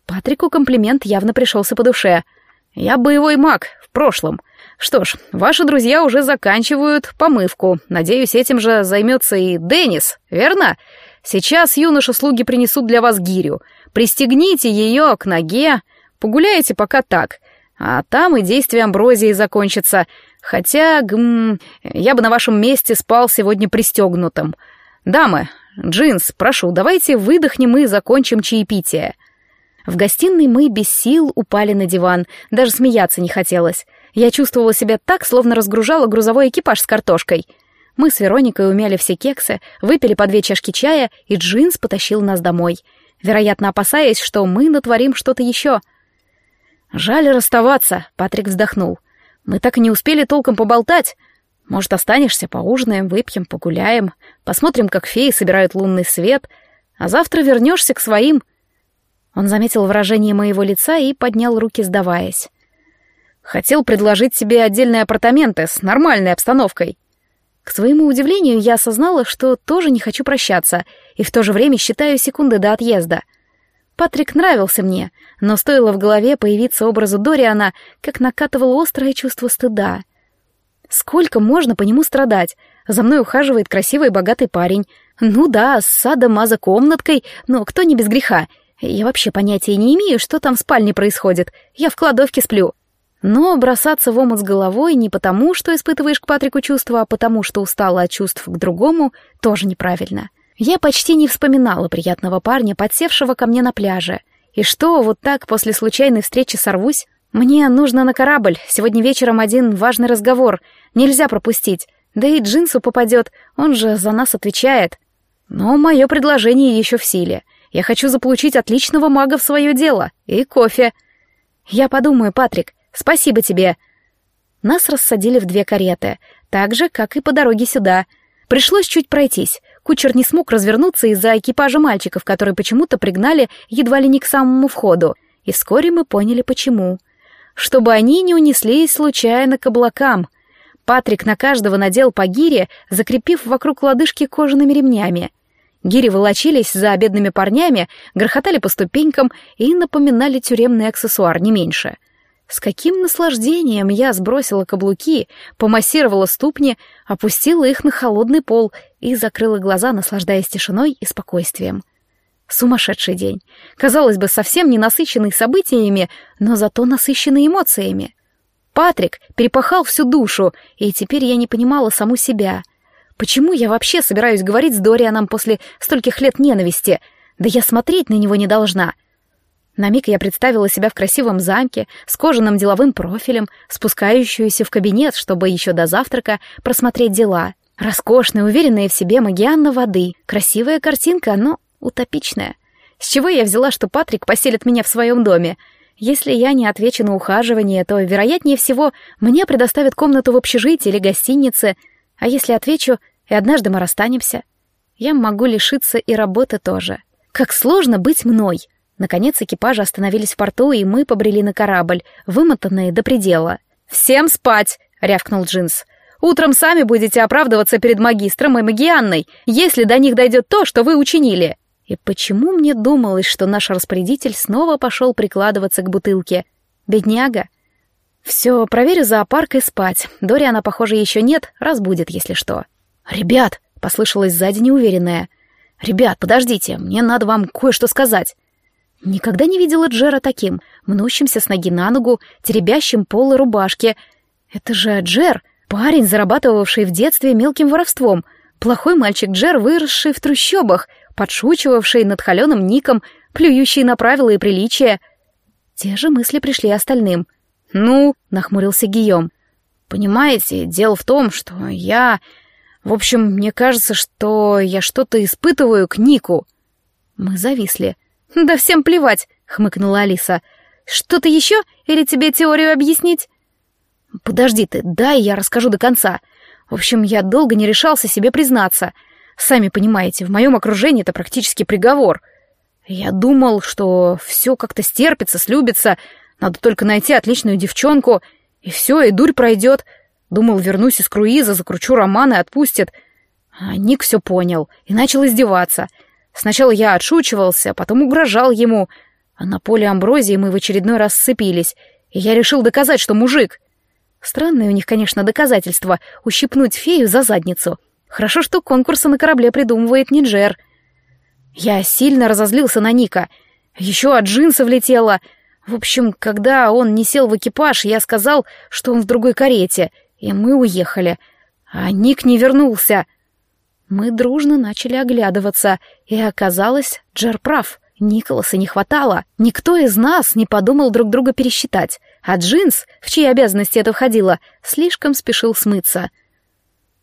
Патрику комплимент явно пришелся по душе. «Я боевой маг, в прошлом. Что ж, ваши друзья уже заканчивают помывку. Надеюсь, этим же займется и Деннис, верно? Сейчас юноши-слуги принесут для вас гирю. Пристегните ее к ноге, погуляйте пока так. А там и действие амброзии закончится. Хотя, гм, я бы на вашем месте спал сегодня пристегнутым. Дамы, Джинс, прошу, давайте выдохнем и закончим чаепитие». В гостиной мы без сил упали на диван, даже смеяться не хотелось. Я чувствовала себя так, словно разгружала грузовой экипаж с картошкой. Мы с Вероникой умяли все кексы, выпили по две чашки чая, и Джинс потащил нас домой, вероятно, опасаясь, что мы натворим что-то еще. «Жаль расставаться», — Патрик вздохнул. «Мы так и не успели толком поболтать. Может, останешься, поужинаем, выпьем, погуляем, посмотрим, как феи собирают лунный свет, а завтра вернешься к своим». Он заметил выражение моего лица и поднял руки, сдаваясь. «Хотел предложить тебе отдельные апартаменты с нормальной обстановкой». К своему удивлению, я осознала, что тоже не хочу прощаться, и в то же время считаю секунды до отъезда. Патрик нравился мне, но стоило в голове появиться образу Дориана, как накатывало острое чувство стыда. Сколько можно по нему страдать? За мной ухаживает красивый богатый парень. Ну да, с садом-маза-комнаткой, но кто не без греха — я вообще понятия не имею, что там в спальне происходит. Я в кладовке сплю. Но бросаться в омут с головой не потому, что испытываешь к Патрику чувства, а потому, что устала от чувств к другому, тоже неправильно. Я почти не вспоминала приятного парня, подсевшего ко мне на пляже. И что, вот так после случайной встречи сорвусь? Мне нужно на корабль, сегодня вечером один важный разговор, нельзя пропустить. Да и Джинсу попадет, он же за нас отвечает. Но мое предложение еще в силе. Я хочу заполучить отличного мага в свое дело. И кофе. Я подумаю, Патрик. Спасибо тебе. Нас рассадили в две кареты, так же, как и по дороге сюда. Пришлось чуть пройтись. Кучер не смог развернуться из-за экипажа мальчиков, которые почему-то пригнали едва ли не к самому входу. И вскоре мы поняли, почему. Чтобы они не унеслись случайно к облакам. Патрик на каждого надел по гире, закрепив вокруг лодыжки кожаными ремнями — Гири волочились за бедными парнями, грохотали по ступенькам и напоминали тюремный аксессуар не меньше. С каким наслаждением я сбросила каблуки, помассировала ступни, опустила их на холодный пол и закрыла глаза, наслаждаясь тишиной и спокойствием. Сумасшедший день. Казалось бы, совсем не насыщенный событиями, но зато насыщенный эмоциями. Патрик перепахал всю душу, и теперь я не понимала саму себя — Почему я вообще собираюсь говорить с Дорианом после стольких лет ненависти? Да я смотреть на него не должна. На миг я представила себя в красивом замке с кожаным деловым профилем, спускающуюся в кабинет, чтобы еще до завтрака просмотреть дела. Роскошная, уверенная в себе Магианна воды. Красивая картинка, но утопичная. С чего я взяла, что Патрик поселит меня в своем доме? Если я не отвечу на ухаживание, то, вероятнее всего, мне предоставят комнату в общежитии или гостинице. А если отвечу, и однажды мы расстанемся. Я могу лишиться и работы тоже. Как сложно быть мной. Наконец экипажи остановились в порту, и мы побрели на корабль, вымотанные до предела. «Всем спать!» — рявкнул Джинс. «Утром сами будете оправдываться перед магистром и магианной, если до них дойдет то, что вы учинили». И почему мне думалось, что наш распорядитель снова пошел прикладываться к бутылке? Бедняга. Все, проверю зоопарк и спать. Дориана, похоже, еще нет, разбудит, если что. «Ребят!» — послышалось сзади неуверенное. «Ребят, подождите, мне надо вам кое-что сказать». Никогда не видела Джера таким, мнущимся с ноги на ногу, теребящим полы рубашки. Это же Джер, парень, зарабатывавший в детстве мелким воровством, плохой мальчик Джер, выросший в трущобах, подшучивавший над холеным ником, плюющий на правила и приличия. Те же мысли пришли остальным. «Ну», — нахмурился Гийом, — «понимаете, дело в том, что я в общем, мне кажется, что я что-то испытываю к Нику. Мы зависли. Да всем плевать, хмыкнула Алиса. Что-то еще или тебе теорию объяснить? Подожди ты, дай я расскажу до конца. В общем, я долго не решался себе признаться. Сами понимаете, в моем окружении это практически приговор. Я думал, что все как-то стерпится, слюбится, надо только найти отличную девчонку, и все, и дурь пройдет. Думал, вернусь из круиза, закручу роман и отпустят. А Ник все понял и начал издеваться. Сначала я отшучивался, потом угрожал ему. А на поле амброзии мы в очередной раз сцепились, и я решил доказать, что мужик. Странное у них, конечно, доказательство — ущипнуть фею за задницу. Хорошо, что конкурсы на корабле придумывает не Джер. Я сильно разозлился на Ника. Еще от джинса влетело. В общем, когда он не сел в экипаж, я сказал, что он в другой карете — и мы уехали. А Ник не вернулся. Мы дружно начали оглядываться, и оказалось, Джер прав. Николаса не хватало. Никто из нас не подумал друг друга пересчитать. А Джинс, в чьи обязанности это входило, слишком спешил смыться.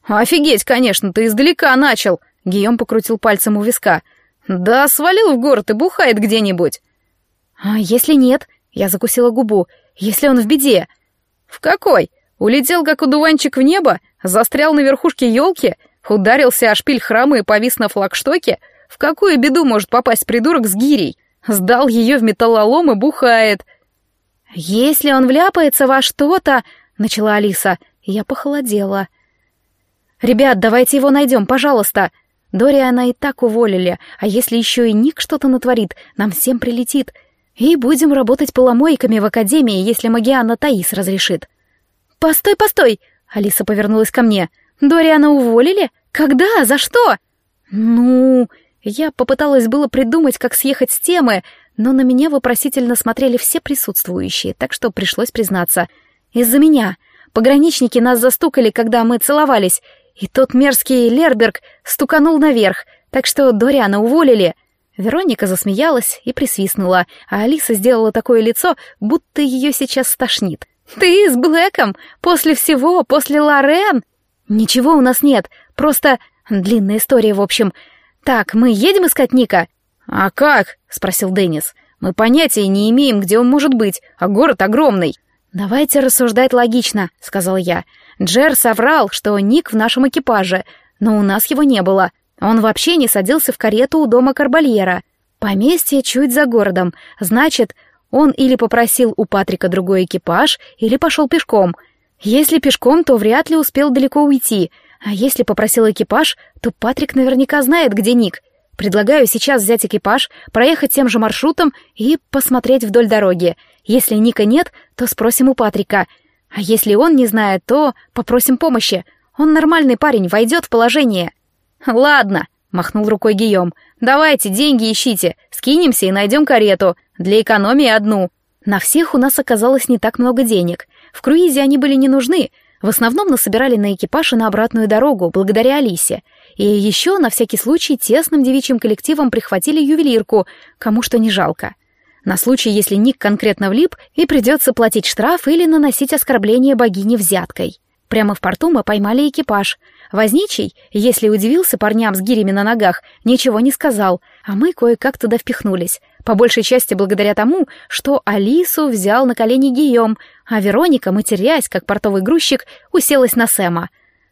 «Офигеть, конечно, ты издалека начал!» Гийом покрутил пальцем у виска. «Да свалил в город и бухает где-нибудь!» «А если нет?» Я закусила губу. «Если он в беде?» «В какой? Улетел, как удуванчик в небо? Застрял на верхушке елки? Ударился о шпиль храма и повис на флагштоке? В какую беду может попасть придурок с гирей? Сдал ее в металлолом и бухает!» «Если он вляпается во что-то...» — начала Алиса. Я похолодела. «Ребят, давайте его найдем, пожалуйста!» Дориана и так уволили, а если еще и Ник что-то натворит, нам всем прилетит. И будем работать поломойками в академии, если Магиана Таис разрешит. «Постой, постой!» — Алиса повернулась ко мне. «Дориана уволили? Когда? За что?» «Ну...» Я попыталась было придумать, как съехать с темы, но на меня вопросительно смотрели все присутствующие, так что пришлось признаться. «Из-за меня. Пограничники нас застукали, когда мы целовались, и тот мерзкий Лерберг стуканул наверх, так что Дориана уволили. Вероника засмеялась и присвистнула, а Алиса сделала такое лицо, будто ее сейчас стошнит. «Ты с Блэком? После всего? После Лорен?» «Ничего у нас нет, просто... Длинная история, в общем. Так, мы едем искать Ника?» «А как?» — спросил Деннис. «Мы понятия не имеем, где он может быть, а город огромный». «Давайте рассуждать логично», — сказал я. Джер соврал, что Ник в нашем экипаже, но у нас его не было. Он вообще не садился в карету у дома Карбальера. Поместье чуть за городом. Значит, он или попросил у Патрика другой экипаж, или пошел пешком. Если пешком, то вряд ли успел далеко уйти. А если попросил экипаж, то Патрик наверняка знает, где Ник. Предлагаю сейчас взять экипаж, проехать тем же маршрутом и посмотреть вдоль дороги. Если Ника нет, то спросим у Патрика — а если он не знает, то попросим помощи. Он нормальный парень, войдет в положение. Ладно, махнул рукой Гийом. Давайте, деньги ищите, скинемся и найдем карету. Для экономии одну. На всех у нас оказалось не так много денег. В круизе они были не нужны. В основном насобирали на экипаж и на обратную дорогу, благодаря Алисе. И еще, на всякий случай, тесным девичьим коллективом прихватили ювелирку, кому что не жалко на случай, если Ник конкретно влип и придется платить штраф или наносить оскорбление богине взяткой. Прямо в порту мы поймали экипаж. Возничий, если удивился парням с гирями на ногах, ничего не сказал, а мы кое-как туда впихнулись. По большей части благодаря тому, что Алису взял на колени Гийом, а Вероника, матерясь, как портовый грузчик, уселась на Сэма.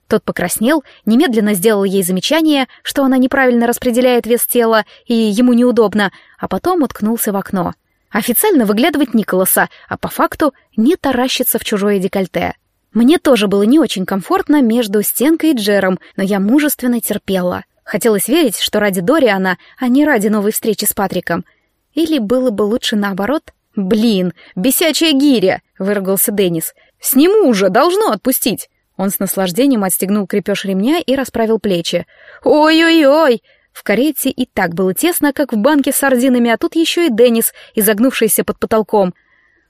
Тот покраснел, немедленно сделал ей замечание, что она неправильно распределяет вес тела и ему неудобно, а потом уткнулся в окно. Официально выглядывать Николаса, а по факту не таращиться в чужое декольте. Мне тоже было не очень комфортно между Стенкой и Джером, но я мужественно терпела. Хотелось верить, что ради Дориана, а не ради новой встречи с Патриком. Или было бы лучше наоборот? «Блин, бесячая гиря!» — выругался Деннис. «Сниму уже, должно отпустить!» Он с наслаждением отстегнул крепеж ремня и расправил плечи. «Ой-ой-ой!» В карете и так было тесно, как в банке с сардинами, а тут еще и Деннис, изогнувшийся под потолком.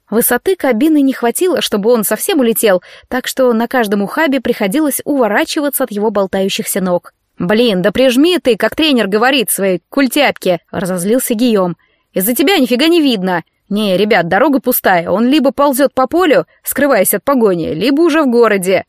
Высоты кабины не хватило, чтобы он совсем улетел, так что на каждом ухабе приходилось уворачиваться от его болтающихся ног. «Блин, да прижми ты, как тренер говорит, своей культяпке!» — разозлился Гийом. «Из-за тебя нифига не видно!» «Не, ребят, дорога пустая, он либо ползет по полю, скрываясь от погони, либо уже в городе».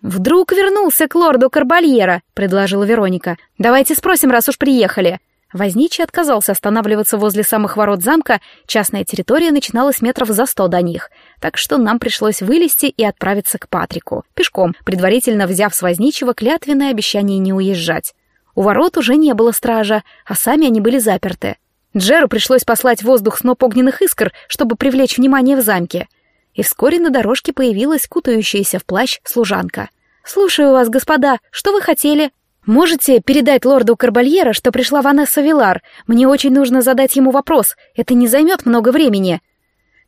«Вдруг вернулся к лорду Карбальера», — предложила Вероника. «Давайте спросим, раз уж приехали». Возничий отказался останавливаться возле самых ворот замка, частная территория начиналась метров за сто до них, так что нам пришлось вылезти и отправиться к Патрику, пешком, предварительно взяв с возничего клятвенное обещание не уезжать. У ворот уже не было стража, а сами они были заперты. Джеру пришлось послать воздух сноп огненных искр, чтобы привлечь внимание в замке — и вскоре на дорожке появилась кутающаяся в плащ служанка. «Слушаю вас, господа, что вы хотели?» «Можете передать лорду Карбальера, что пришла Ванесса Вилар? Мне очень нужно задать ему вопрос. Это не займет много времени».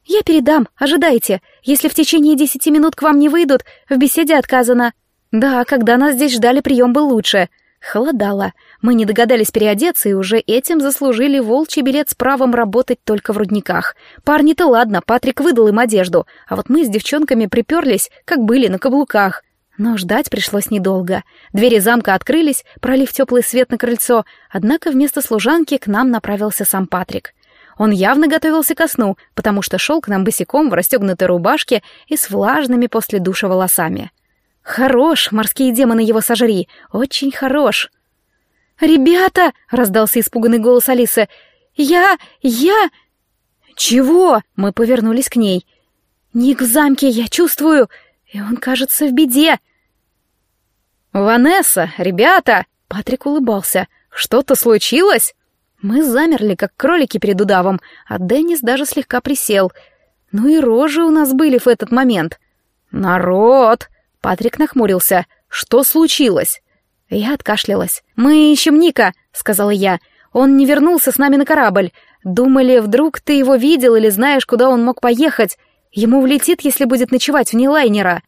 «Я передам, ожидайте. Если в течение десяти минут к вам не выйдут, в беседе отказано». «Да, когда нас здесь ждали, прием был лучше. Холодало. Мы не догадались переодеться и уже этим заслужили волчий билет с правом работать только в рудниках. Парни-то ладно, Патрик выдал им одежду, а вот мы с девчонками приперлись, как были на каблуках. Но ждать пришлось недолго. Двери замка открылись, пролив теплый свет на крыльцо, однако вместо служанки к нам направился сам Патрик. Он явно готовился ко сну, потому что шел к нам босиком в расстегнутой рубашке и с влажными после душа волосами. Хорош, морские демоны его сожри, очень хорош. «Ребята!» — раздался испуганный голос Алисы. «Я... я...» «Чего?» — мы повернулись к ней. «Ник в замке, я чувствую, и он, кажется, в беде». «Ванесса, ребята!» — Патрик улыбался. «Что-то случилось?» Мы замерли, как кролики перед удавом, а Деннис даже слегка присел. Ну и рожи у нас были в этот момент. «Народ!» — Патрик нахмурился. «Что случилось?» Я откашлялась. «Мы ищем Ника», — сказала я. «Он не вернулся с нами на корабль. Думали, вдруг ты его видел или знаешь, куда он мог поехать. Ему влетит, если будет ночевать вне лайнера».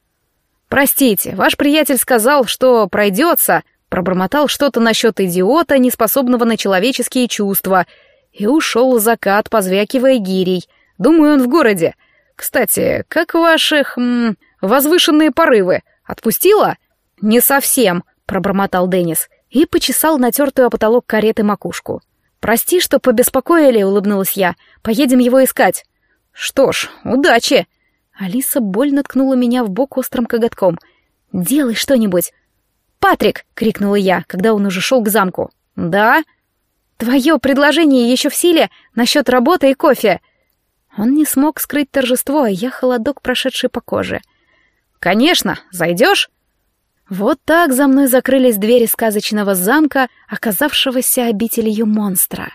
«Простите, ваш приятель сказал, что пройдется», пробормотал что-то насчет идиота, неспособного на человеческие чувства, и ушел закат, позвякивая гирей. Думаю, он в городе. Кстати, как ваших... возвышенные порывы? Отпустила? Не совсем, пробормотал Деннис и почесал натертую о потолок кареты макушку. «Прости, что побеспокоили», — улыбнулась я. «Поедем его искать». «Что ж, удачи!» Алиса больно ткнула меня в бок острым коготком. «Делай что-нибудь!» «Патрик!» — крикнула я, когда он уже шел к замку. «Да?» «Твое предложение еще в силе насчет работы и кофе!» Он не смог скрыть торжество, а я холодок, прошедший по коже. «Конечно! Зайдешь?» Вот так за мной закрылись двери сказочного замка, оказавшегося обителью монстра.